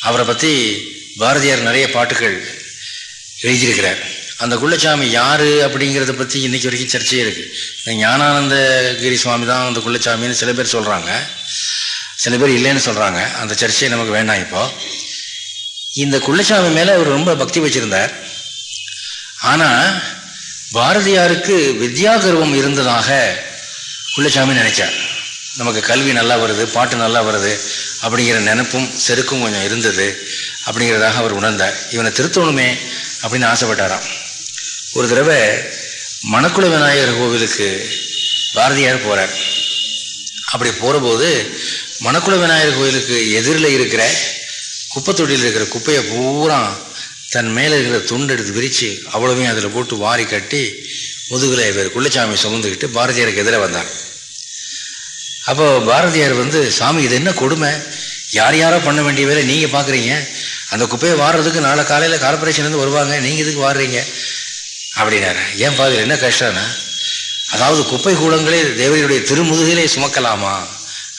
அவரை பற்றி பாரதியார் நிறைய பாட்டுகள் எழுதியிருக்கிறார். அந்த குள்ளச்சாமி யார் அப்படிங்கிறத பற்றி இன்றைக்கி வரைக்கும் சர்ச்சையே இருக்குது இந்த ஞானானந்தகிரி சுவாமி தான் அந்த குள்ளச்சாமின்னு சில பேர் சொல்கிறாங்க சில பேர் இல்லைன்னு சொல்கிறாங்க அந்த சர்ச்சை நமக்கு வேண்டாம் இப்போ. இந்த குள்ளச்சாமி மேலே அவர் ரொம்ப பக்தி வச்சுருந்தார். ஆனால் பாரதியாருக்கு வித்யாகர்வம் இருந்ததாக குள்ளச்சாமி நினைச்சார். நமக்கு கல்வி நல்லா வருது பாட்டு நல்லா வருது அப்படிங்கிற நினப்பும் செருக்கும் கொஞ்சம் இருந்தது அப்படிங்கிறதாக அவர் உணர்ந்தார். இவனை திருத்தணுமே அப்படின்னு ஆசைப்பட்டாராம். ஒரு தடவை மணக்குள விநாயகர் கோவிலுக்கு பாரதியார் போகிறார் அப்படி போகிறபோது மணக்குள விநாயகர் கோயிலுக்கு எதிரில் இருக்கிற குப்பத்தொட்டியில் இருக்கிற குப்பையை பூரா தன் மேலே இருக்கிற துண்டு எடுத்து விரித்து அவ்வளவையும் அதில் போட்டு வாரி கட்டி முதுகில் இவர் குள்ளச்சாமி சுமந்துக்கிட்டு பாரதியாருக்கு எதிராக வந்தார். அப்போ பாரதியார் வந்து சாமி இது என்ன கொடுமை? யார் யாரோ பண்ண வேண்டிய வேலை நீங்கள் பார்க்குறீங்க அந்த குப்பையை வாடுறதுக்கு நாளை காலையில் கார்பரேஷன்லேருந்து வருவாங்க. நீங்கள் இதுக்கு வாடுறீங்க அப்படின்னாரு. ஏன் பாதில் என்ன கஷ்டம்னா அதாவது குப்பை கூடங்களே தேவரையுடைய திருமுதுகிலே சுமக்கலாமா?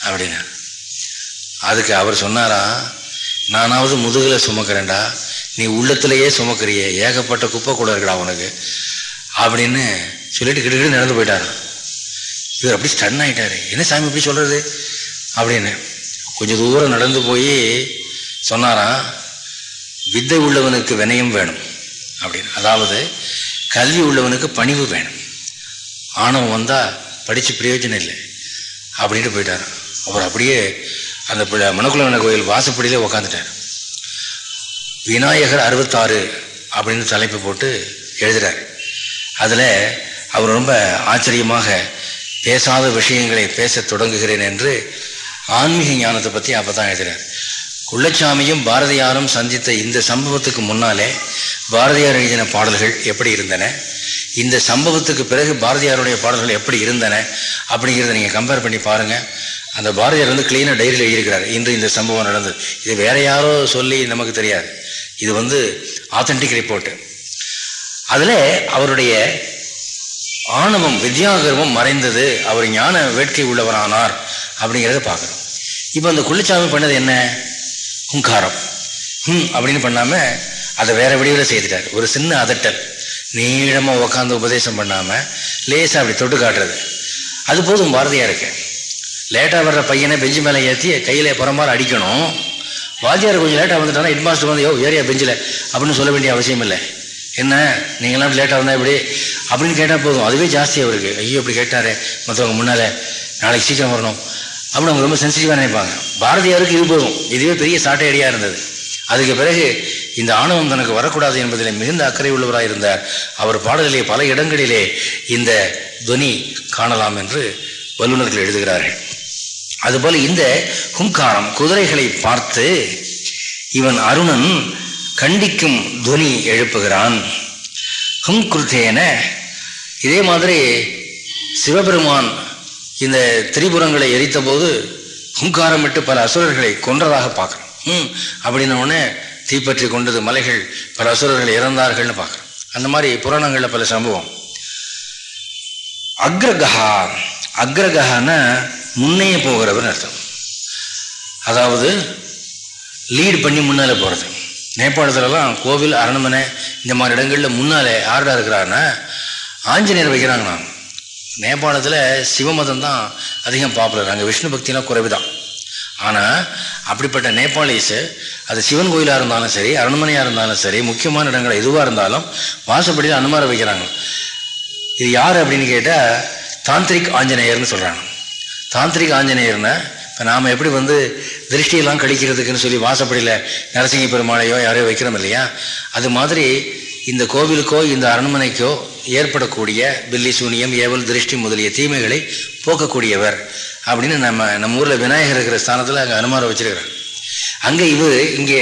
அப்படின்னா அதுக்கு அவர் சொன்னாரா நானாவது முதுகில் சுமக்கிறேன்டா. நீ உள்ளத்திலேயே சுமக்கிறியே. ஏகப்பட்ட குப்பை கூட இருக்கடா உனக்கு. அப்படின்னு சொல்லிட்டு கிட்டக்கிட்டு நடந்து போயிட்டாரான் இவர் அப்படி ஸ்டன் ஆகிட்டாரு என்ன சாமி இப்படி சொல்கிறது அப்படின்னு கொஞ்சம் தூரம் நடந்து போய் சொன்னாராம் வித்தை உள்ளவனுக்கு வினயம் வேணும். அப்படின்னு. அதாவது கல்வி உள்ளவனுக்கு பணிவு வேணும். ஆணவம் வந்தால் படித்து பிரயோஜனம் இல்லை. அப்படின்ட்டு போயிட்டார். அவர் அப்படியே அந்த மணக்குளவன கோயில் வாசப்படியிலே உக்காந்துட்டார். விநாயகர் அறுபத்தாறு அப்படின்னு தலைப்பு போட்டு எழுதுகிறார் அதில் அவர் ரொம்ப ஆச்சரியமாக பேசாத விஷயங்களை பேசத் தொடங்குகிறேன் என்று ஆன்மீக ஞானத்தை பற்றி அப்போ தான் எழுதினார். குள்ளச்சாமியும் பாரதியாரும் சந்தித்த இந்த சம்பவத்துக்கு முன்னாலே பாரதியார் எழுதின பாடல்கள் எப்படி இருந்தன? இந்த சம்பவத்துக்கு பிறகு பாரதியாருடைய பாடல்கள் எப்படி இருந்தன? அப்படிங்கிறத நீங்கள் கம்பேர் பண்ணி பாருங்கள் அந்த பாரதியார் வந்து கிளீனாக டைரியில் எழுதியிருக்கிறார். இன்று இந்த சம்பவம் நடந்தது. இது வேற யாரோ சொல்லி நமக்கு தெரியாது. இது வந்து ஆத்தன்டிக் ரிப்போர்ட்டு அதில் அவருடைய ஆணவம் வித்யாகர்வம் மறைந்தது. அவர் ஞான வேட்கை உள்ளவரானார் அப்படிங்கிறத பார்க்குறோம் இப்போ அந்த குளிச்சாமி பண்ணது என்ன? ஹுங்காரம். ஹம் அப்படின்னு பண்ணாமல் அதை வேற வடிவில் செய்துட்டார். ஒரு சின்ன அதட்டல். நீளமாக உக்காந்து உபதேசம் பண்ணாமல் லேசாக அப்படி தொட்டு காட்டுறது. அது போதும் பாரதியாக இருக்கு. லேட்டாக வர்ற பையனை பெஞ்சு மேலே ஏற்றி கையில் புறம்பாறு அடிக்கணும். வாத்தியார் கொஞ்சம் லேட்டாக வந்துட்டானா ஹெட் மாஸ்டர் வந்து யோ ஏரியா பெஞ்சில் அப்படின்னு சொல்ல வேண்டிய அவசியம் இல்லை என்ன? நீங்களாம் லேட்டாக வந்தால் எப்படி? அப்படின்னு கேட்டால் போதும். அதுவே ஜாஸ்தி அவருக்கு ஐயோ இப்படி கேட்டாரு. மற்றவங்க முன்னால் நாளைக்கு சீக்கிரம் வரணும். அப்படின்னு அவங்க ரொம்ப சென்சிட்டிவாக நினைப்பாங்க. பாரதியாருக்கு இது போதும். இதுவே பெரிய சாட்டை அடியாக இருந்தது. அதுக்கு பிறகு இந்த ஆணவம் தனக்கு வரக்கூடாது என்பதில் மிகுந்த அக்கறை உள்ளவராக இருந்தார். அவர் பாடலிலே பல இடங்களிலே இந்த துவனி காணலாம் என்று வல்லுநர்கள் எழுதுகிறார்கள். அதுபோல இந்த ஹுங்காரம் குதிரைகளை பார்த்து இவன் அருணன் கண்டிக்கும் துவனி எழுப்புகிறான். ஹுங்குருத்தேன இதே மாதிரி சிவபெருமான் இந்த திரிபுரங்களை எரித்த போது ஹுங்காரமிட்டு பல அசுரர்களை கொன்றதாக பார்க்குறோம். ம் அப்படின்னோடனே தீப்பற்றி கொண்டது மலைகள் பல அசுரர்கள் இறந்தார்கள்னு பார்க்குறோம். அந்த மாதிரி புராணங்களில் பல சம்பவம். அக்ரகஹா அக்ரகஹான முன்னையே போகிறவர்னு அர்த்தம். அதாவது லீடு பண்ணி முன்னால் போகிறது நேபாளத்துலலாம் கோவில் அரண்மனை இந்த மாதிரி இடங்களில் முன்னாலே யாரா இருக்கிறாருன்னா ஆஞ்சநேயர் வைக்கிறாங்கண்ணா நேபாளத்தில் சிவமதம் தான் அதிகம் பாப்புலர் அங்கே விஷ்ணு பக்திலாம் குறைவு தான் ஆனால் அப்படிப்பட்ட நேபாளிஸு அது சிவன் கோயிலாக இருந்தாலும் சரி அரண்மனையாக இருந்தாலும் சரி முக்கியமான இடங்கள் எதுவாக இருந்தாலும் வாசப்படியில் அனுமாரம் வைக்கிறாங்க. இது யார் அப்படின்னு கேட்டால் தாந்திரிக் ஆஞ்சநேயர்னு சொல்கிறாங்க தாந்திரிக் ஆஞ்சநேயர்னா இப்போ நாம் எப்படி வந்து திருஷ்டியெல்லாம் கழிக்கிறதுக்குன்னு சொல்லி வாசப்படியில் நரசிங்க பெருமாளையோ யாரையோ வைக்கிறோம் இல்லையா? அது மாதிரி இந்த கோவிலுக்கோ இந்த அரண்மனைக்கோ ஏற்படக்கூடிய பில்லி சூனியம் ஏவல் திருஷ்டி முதலிய தீமைகளை போக்கக்கூடியவர் அப்படின்னு நம்ம நம்ம ஊரில் விநாயகர் இருக்கிற ஸ்தானத்தில் அங்கே அனுமாரம் வச்சிருக்கிறார் அங்கே இவர் இங்கே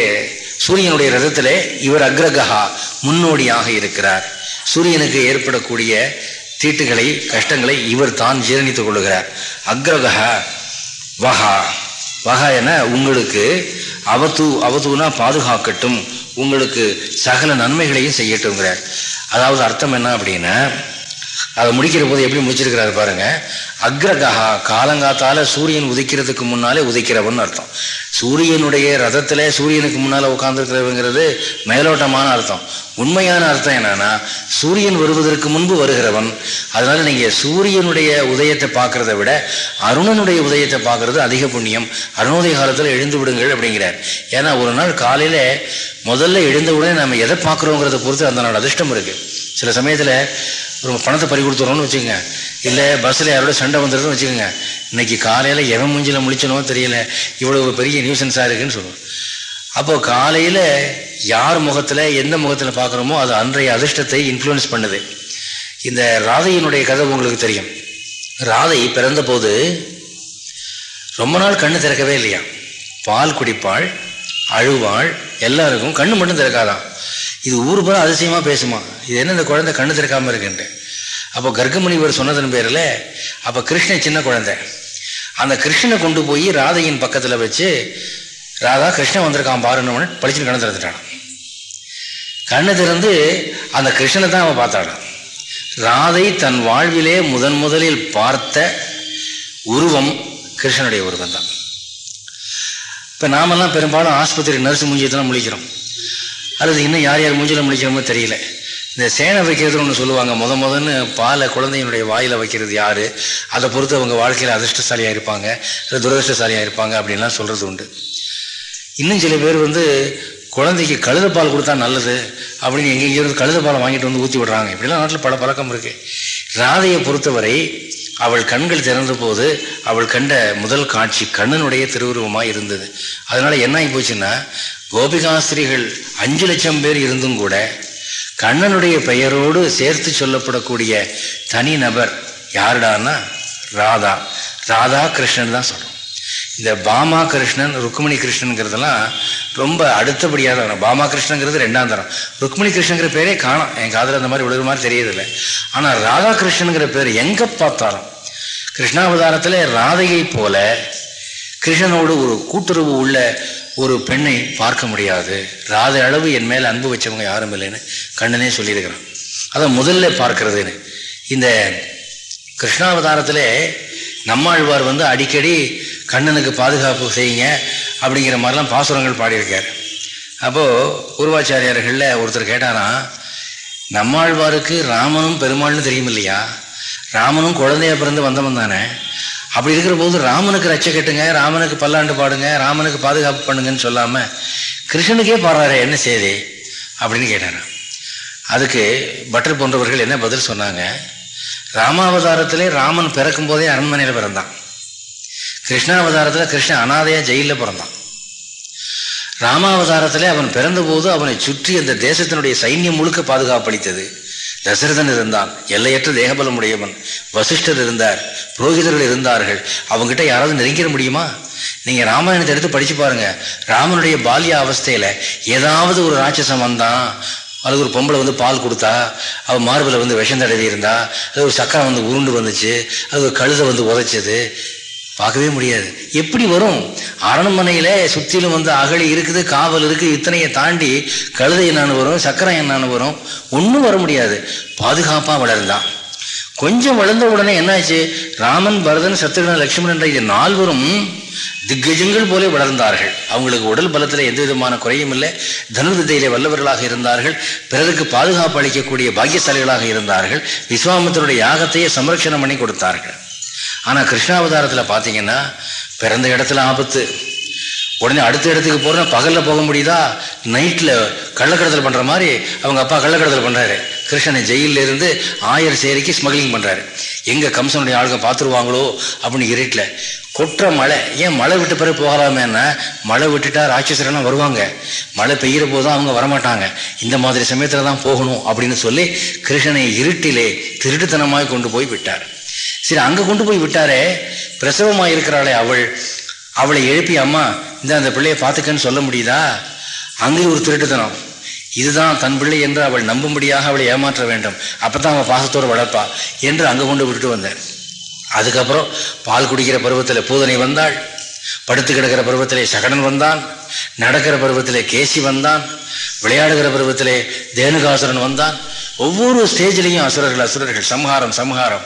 சூரியனுடைய ரதத்தில் இவர் அக்ரகஹா முன்னோடியாக இருக்கிறார். சூரியனுக்கு ஏற்படக்கூடிய தீட்டுகளை கஷ்டங்களை இவர் தான் ஜீரணித்துக் கொள்ளுகிறார் அக்ரகா வகா வகா என உங்களுக்கு அவத்து அவத்துனா பாதுகாக்கட்டும் உங்களுக்கு சகல நன்மைகளையும் செய்யட்டுங்கிறார் அதாவது அர்த்தம் என்ன அப்படின்னா அதை முடிக்கிற போது எப்படி முடிச்சிருக்கிறாரு பாருங்க. அக்ரகா காலங்காத்தால சூரியன் உதிக்கிறதுக்கு முன்னாலே உதிக்கிறவன் அர்த்தம். சூரியனுடைய ரதத்துல சூரியனுக்கு முன்னால உட்கார்ந்துருக்கிறவங்கிறது மேலோட்டமான அர்த்தம். உண்மையான அர்த்தம் என்னன்னா சூரியன் வருவதற்கு முன்பு வருகிறவன் அதனால நீங்க சூரியனுடைய உதயத்தை பார்க்கறத விட அருணனுடைய உதயத்தை பார்க்கறது அதிக புண்ணியம். அருணோதய காலத்தில் எழுந்து விடுங்கள் அப்படிங்கிறார். ஏன்னா ஒரு நாள் காலையில முதல்ல எழுந்தவுடனே நம்ம எதை பார்க்குறோங்கிறத பொறுத்து அந்த நாள் அதிர்ஷ்டம் இருக்கு. சில சமயத்தில் ஒரு பணத்தை பறி கொடுத்துறோம்னு வச்சுக்கோங்க. இல்லை பஸ்ஸில் யாரோட சண்டை வந்துடுதுன்னு வச்சுக்கோங்க. இன்னைக்கு காலையில் எவன் மூஞ்சில முழிச்சனோ தெரியல. இவ்வளோ பெரிய நியூசன்ஸாக இருக்குன்னு சொல்லுவோம். அப்போ காலையில் யார் முகத்தில் எந்த முகத்தில் பார்க்குறோமோ அது அன்றைய அதிர்ஷ்டத்தை இன்ஃப்ளூயன்ஸ் பண்ணுது. இந்த ராதையினுடைய கதை உங்களுக்கு தெரியும். ராதை பிறந்த போது ரொம்ப நாள் கண்ணு திறக்கவே இல்லையா பால் குடிப்பாள் அழுவாள் எல்லாருக்கும் கண்ணு மட்டும் திறக்காதான் இது ஊர் பூரா அதிசயமா பேசுமா? இது என்ன இந்த குழந்தை கண்ணு திறக்காம இருக்குன்ட்டு. அப்போ கர்க்கமுனிவர் சொன்னதன் பேரில் அப்போ கிருஷ்ணன் சின்ன குழந்தை. அந்த கிருஷ்ணனை கொண்டு போய் ராதையின் பக்கத்தில் வச்சு ராதா கிருஷ்ணன் வந்திருக்கான் பாருன்னு பளிச்சுன்னு கண்ணு திறந்துட்டான். கண்ணு திறந்து அந்த கிருஷ்ணனை தான் அவன் பார்த்தாடான் ராதை தன் வாழ்விலே முதன் முதலில் பார்த்த உருவம் கிருஷ்ணனுடைய உருவம் தான் இப்போ நாமெல்லாம் பெரும்பாலும் ஆஸ்பத்திரி நர்ஸ் மூஞ்சியத்தெல்லாம் முழிக்கிறோம். அல்லது இன்னும் யார் யார் மூஞ்சில் முடிச்சோமோ தெரியல. இந்த சேனை வைக்கிறதுன்னு ஒன்று சொல்லுவாங்க. முத முதன்னு பாலை குழந்தையினுடைய வாயில் வைக்கிறது யார்? அதை பொறுத்து அவங்க வாழ்க்கையில் அதிர்ஷ்டசாலியாக இருப்பாங்க இல்லை துரதிருஷ்டசாலியாக இருப்பாங்க அப்படின்லாம் சொல்கிறது உண்டு. இன்னும் சில பேர் வந்து குழந்தைக்கு கழுத பால் கொடுத்தா நல்லது அப்படின்னு எங்கெங்கேயிருந்து கழுத பாலை வாங்கிட்டு வந்து ஊற்றி விடுறாங்க. இப்படிலாம் நாட்டில் பல பழக்கம் இருக்குது ராதையை பொறுத்தவரை அவள் கண்கள் திறந்த போது அவள் கண்ட முதல் காட்சி கண்ணனுடைய திருவுருவமாக இருந்தது. அதனால் என்ன ஆகி போச்சுன்னா கோபிகாஸ்திரிகள் அஞ்சு லட்சம் பேர் இருந்தும் கூட கண்ணனுடைய பெயரோடு சேர்த்து சொல்லப்படக்கூடிய தனி நபர் யாருடான்னா ராதா. ராதா கிருஷ்ணன் தான் சொல்கிறோம் இந்த பாமா கிருஷ்ணன் ருக்மிணி கிருஷ்ணனுங்கிறதெல்லாம் ரொம்ப அடுத்தபடியாக தான் பாமா கிருஷ்ணங்கிறது ரெண்டாம் தரம். ருக்மிணி கிருஷ்ணங்கிற பேரே காணும். என் காதில் அந்த மாதிரி விழுகிற மாதிரி தெரியதில்லை ஆனால் ராதா கிருஷ்ணனுங்கிற பேர் எங்கே பார்த்தாலும் கிருஷ்ணாவதாரத்தில் ராதையை போல கிருஷ்ணனோடு ஒரு கூட்டுறவு உள்ள ஒரு பெண்ணை பார்க்க முடியாது. ராதை அளவு என் மேலே அன்பு வச்சவங்க யாரும் இல்லைன்னு கண்ணனே சொல்லியிருக்கிறான். அதை முதல்ல பார்க்கறதுன்னு. இந்த கிருஷ்ணாவதாரத்தில் நம்மாழ்வார் வந்து அடிக்கடி கண்ணனுக்கு பாதுகாப்பு செய்யுங்க அப்படிங்கிற மாதிரிலாம் பாசுரங்கள் பாடியிருக்கார். அப்போது உருவாச்சாரியார்களில் ஒருத்தர் கேட்டானா நம்மாழ்வாருக்கு ராமனும் பெருமாள்னு தெரியும் இல்லையா ராமனும் குழந்தைய பிறந்து வந்தவன் தானே? அப்படி இருக்கிற போது ராமனுக்கு ரச்சை கட்டுங்க ராமனுக்கு பல்லாண்டு பாடுங்க ராமனுக்கு பாதுகாப்பு பண்ணுங்கன்னு சொல்லாமல் கிருஷ்ணனுக்கே பாடுறாரு என்ன செய்தி? அப்படின்னு கேட்டாரு அதுக்கு பட்டர் போன்றவர்கள் என்ன பதில் சொன்னாங்க? ராமாவதாரத்திலே ராமன் பிறக்கும் போதே அரண்மனையில் பிறந்தான். கிருஷ்ணாவதாரத்தில் கிருஷ்ணன் அனாதையாக ஜெயிலில் பிறந்தான். ராமாவதாரத்தில் அவன் பிறந்தபோது அவனை சுற்றி அந்த தேசத்தினுடைய சைன்யம் முழுக்க பாதுகாப்பளித்தது. தசரதன் இருந்தான். எல்லையற்ற தேகபலம் உடையவன் வசிஷ்டர் இருந்தார். புரோகிதர்கள் இருந்தார்கள். அவங்ககிட்ட யாராவது நெருங்கிட முடியுமா? நீங்க ராமாயணத்தை எடுத்து படிச்சு பாருங்க. ராமனுடைய பால்ய அவஸ்தையில ஏதாவது ஒரு ராட்சசம் வந்தான். அதுக்கு ஒரு பொம்பளை வந்து பால் கொடுத்தா அவள் மார்பில் வந்து விஷம் தடவி இருந்தா அது ஒரு சக்கரம் வந்து உருண்டு வந்துச்சு அது ஒரு கழுதை வந்து உதைச்சது. பார்க்கவே முடியாது. எப்படி வரும்? அரண்மனையில் சுற்றிலும் வந்து அகழி இருக்குது காவல் இருக்குது இத்தனையை தாண்டி கழுதை என்னான்னு வரும் சக்கரம் என்னான்னு வரும். ஒன்றும் வர முடியாது. பாதுகாப்பாக வளர்ந்தான் கொஞ்சம் வளர்ந்த உடனே என்னாச்சு? ராமன் பரதன் சத்ருகன் லட்சுமணன் என்ற இது நால்வரும் திக்கஜங்கள் போலே வளர்ந்தார்கள். அவங்களுக்கு உடல் பலத்தில் எந்த விதமான குறையும் இல்லை. தனுர்வித்தையிலே வல்லவர்களாக இருந்தார்கள். பிறருக்கு பாதுகாப்பு அளிக்கக்கூடிய பாக்கியசாலிகளாக இருந்தார்கள். விஸ்வாமத்தனுடைய யாகத்தையே சம்ரட்சணம் பண்ணி கொடுத்தார்கள். ஆனால் கிருஷ்ணாவதாரத்தில் பார்த்தீங்கன்னா பிறந்த இடத்துல ஆபத்து. உடனே அடுத்த இடத்துக்கு போகிறோன்னா பகலில் போக முடியுதா? நைட்டில் கள்ளக்கடத்தல் பண்ணுற மாதிரி அவங்க அப்பா கள்ளக்கடத்தல் பண்ணுறாரு கிருஷ்ணனை ஜெயிலில் இருந்து ஆயர் சேரிக்கு ஸ்மக்லிங் பண்ணுறாரு எங்கே கம்சனுடைய ஆளுங்க பார்த்துருவாங்களோ அப்படின்னு இருட்டில் கொற்ற மழை. ஏன் மழை விட்டு பிறகு போகலாமேன்னா மழை விட்டுட்டா ராட்சசரெல்லாம் வருவாங்க. மழை பெய்கிற போதும் அவங்க வரமாட்டாங்க. இந்த மாதிரி சமயத்தில் தான் போகணும் அப்படின்னு சொல்லி கிருஷ்ணனை இருட்டிலே திருட்டுத்தனமாய் கொண்டு போய் விட்டார். சரி அங்கே கொண்டு போய் விட்டாரே பிரசவமாக இருக்கிறாளே அவள். அவளை எழுப்பி அம்மா இந்த அந்த பிள்ளையை பார்த்துக்கன்னு சொல்ல முடியுதா? அங்கேயும் ஒரு திருட்டுத்தனம். இதுதான் தன் பிள்ளை என்று அவள் நம்பும்படியாக அவளை ஏமாற்ற வேண்டும். அப்பதான் அவன் பாசத்தோடு வளர்ப்பா என்று அங்கே கொண்டு விட்டுட்டு வந்தேன் அதுக்கப்புறம் பால் குடிக்கிற பருவத்தில் பூதனை வந்தாள். படுத்து கிடக்கிற பருவத்திலே சகடன் வந்தான். நடக்கிற பருவத்திலே கேசி வந்தான். விளையாடுகிற பருவத்திலே தேனுகாசுரன் வந்தான். ஒவ்வொரு ஸ்டேஜ்லேயும் அசுரர்கள் அசுரர்கள் சம்ஹாரம் சம்ஹாரம்.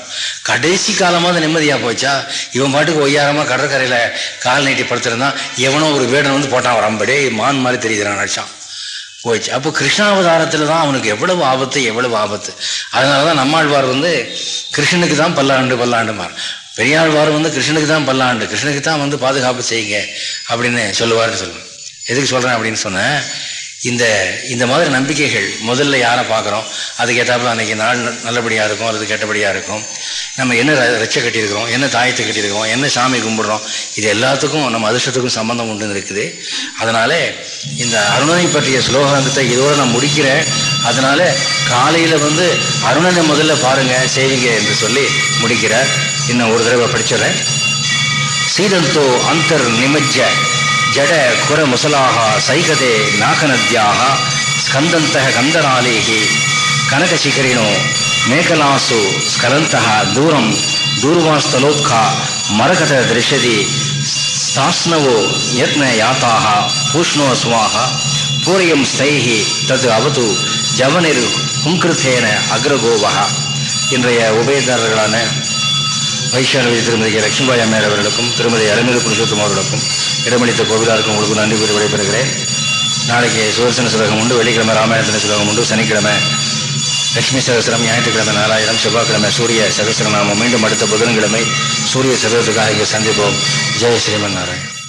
கடைசி காலமாக நிம்மதியாக போச்சா? இவன் பாட்டுக்கு ஒய்யாரமாக கடற்கரையில் கால் நீட்டி படுத்திருந்தான். எவனோ ஒரு வேடன் வந்து போட்டான். ஒரு மான் மாதிரி தெரியுதுறான் நடிச்சான் போயிடுச்சு. அப்போ கிருஷ்ணாவதாரத்தில் தான் அவனுக்கு எவ்வளவு ஆபத்து எவ்வளவு ஆபத்து. அதனால தான் நம்மாழ்வார் வந்து கிருஷ்ணனுக்கு தான் பல்லாண்டு பல்லாண்டுமார் பெரியாழ்வார் வந்து கிருஷ்ணனுக்கு தான் பல்லாண்டு கிருஷ்ணனுக்கு தான் வந்து பாதுகாப்பு செய்யுங்க அப்படின்னு சொல்லுவார்னு சொல்லுவேன். எதுக்கு சொல்கிறேன் அப்படின்னு சொன்னேன்? இந்த இந்த மாதிரி நம்பிக்கைகள் முதல்ல யாரை பார்க்குறோம்? அதுக்கேற்றாப்புல அன்றைக்கி நாள் நல்லபடியாக இருக்கும் அல்லது கெட்டபடியாக இருக்கும். நம்ம என்ன ரச்ச கட்டியிருக்கிறோம் என்ன தாயத்தை கட்டியிருக்கிறோம் என்ன சாமி கும்பிடுறோம் இது எல்லாத்துக்கும் நம்ம அதிர்ஷ்டத்துக்கும் சம்பந்தம் உண்டுன்னு இருக்குது. அதனால் இந்த அருணனை பற்றிய ஸ்லோகத்தை இதோடு நான் முடிக்கிறேன். அதனால் காலையில் வந்து அருணனை முதல்ல பாருங்கள் செய்வீங்க என்று சொல்லி முடிக்கிறார். இன்னும் ஒரு தடவை படிச்சிடறேன். சீதந்தோ அந்தர் நிமஜ்ஜ ஜட குர முசலாக சைகதே நாகநத்யாக ஸ்கந்தந்தः கந்தராலேகி கனகசிகரிணோ மேகலாசு ஸ்கலந்தः தூரம் தூர்வாஸ்தலோத்கா மரகத திருஷதி ஸ்தாஸ்னவோ யத்ன யாத்தாக பூஷ்ணோ சுவாக பூரியம் ஸ்தைஹி தது அவது ஜவனிர் ஹுங்கிருத்தேன அக்ரகோவக இன்றைய உபயதாரர்களான வைஷாலவி திருமதி லட்சுமிபாய் அம்மையார் அவர்களுக்கும் திருமதி அலமேலு புருஷோத்தம் அவர்களுக்கும் இடமளித்த கோவிலாருக்கும் உங்களுக்கு நன்றி கூறி விடைபெறுகிறேன். நாளைக்கு சுதர்சன சுலகம் உண்டு வெள்ளிக்கிழமை ராமாயணத்தின சுலகம் உண்டு சனிக்கிழமை லட்சுமி சகசிரம் ஞாயிற்றுக்கிழமை நாலாயிரம் செவ்வாய்க்கிழமை சூரிய சகசிரநாமம் மீண்டும் அடுத்த புதன்கிழமை சூரிய சகசத்துக்காக இங்கே சந்திப்போம். ஜெய் ஸ்ரீமன் நாராயணன்.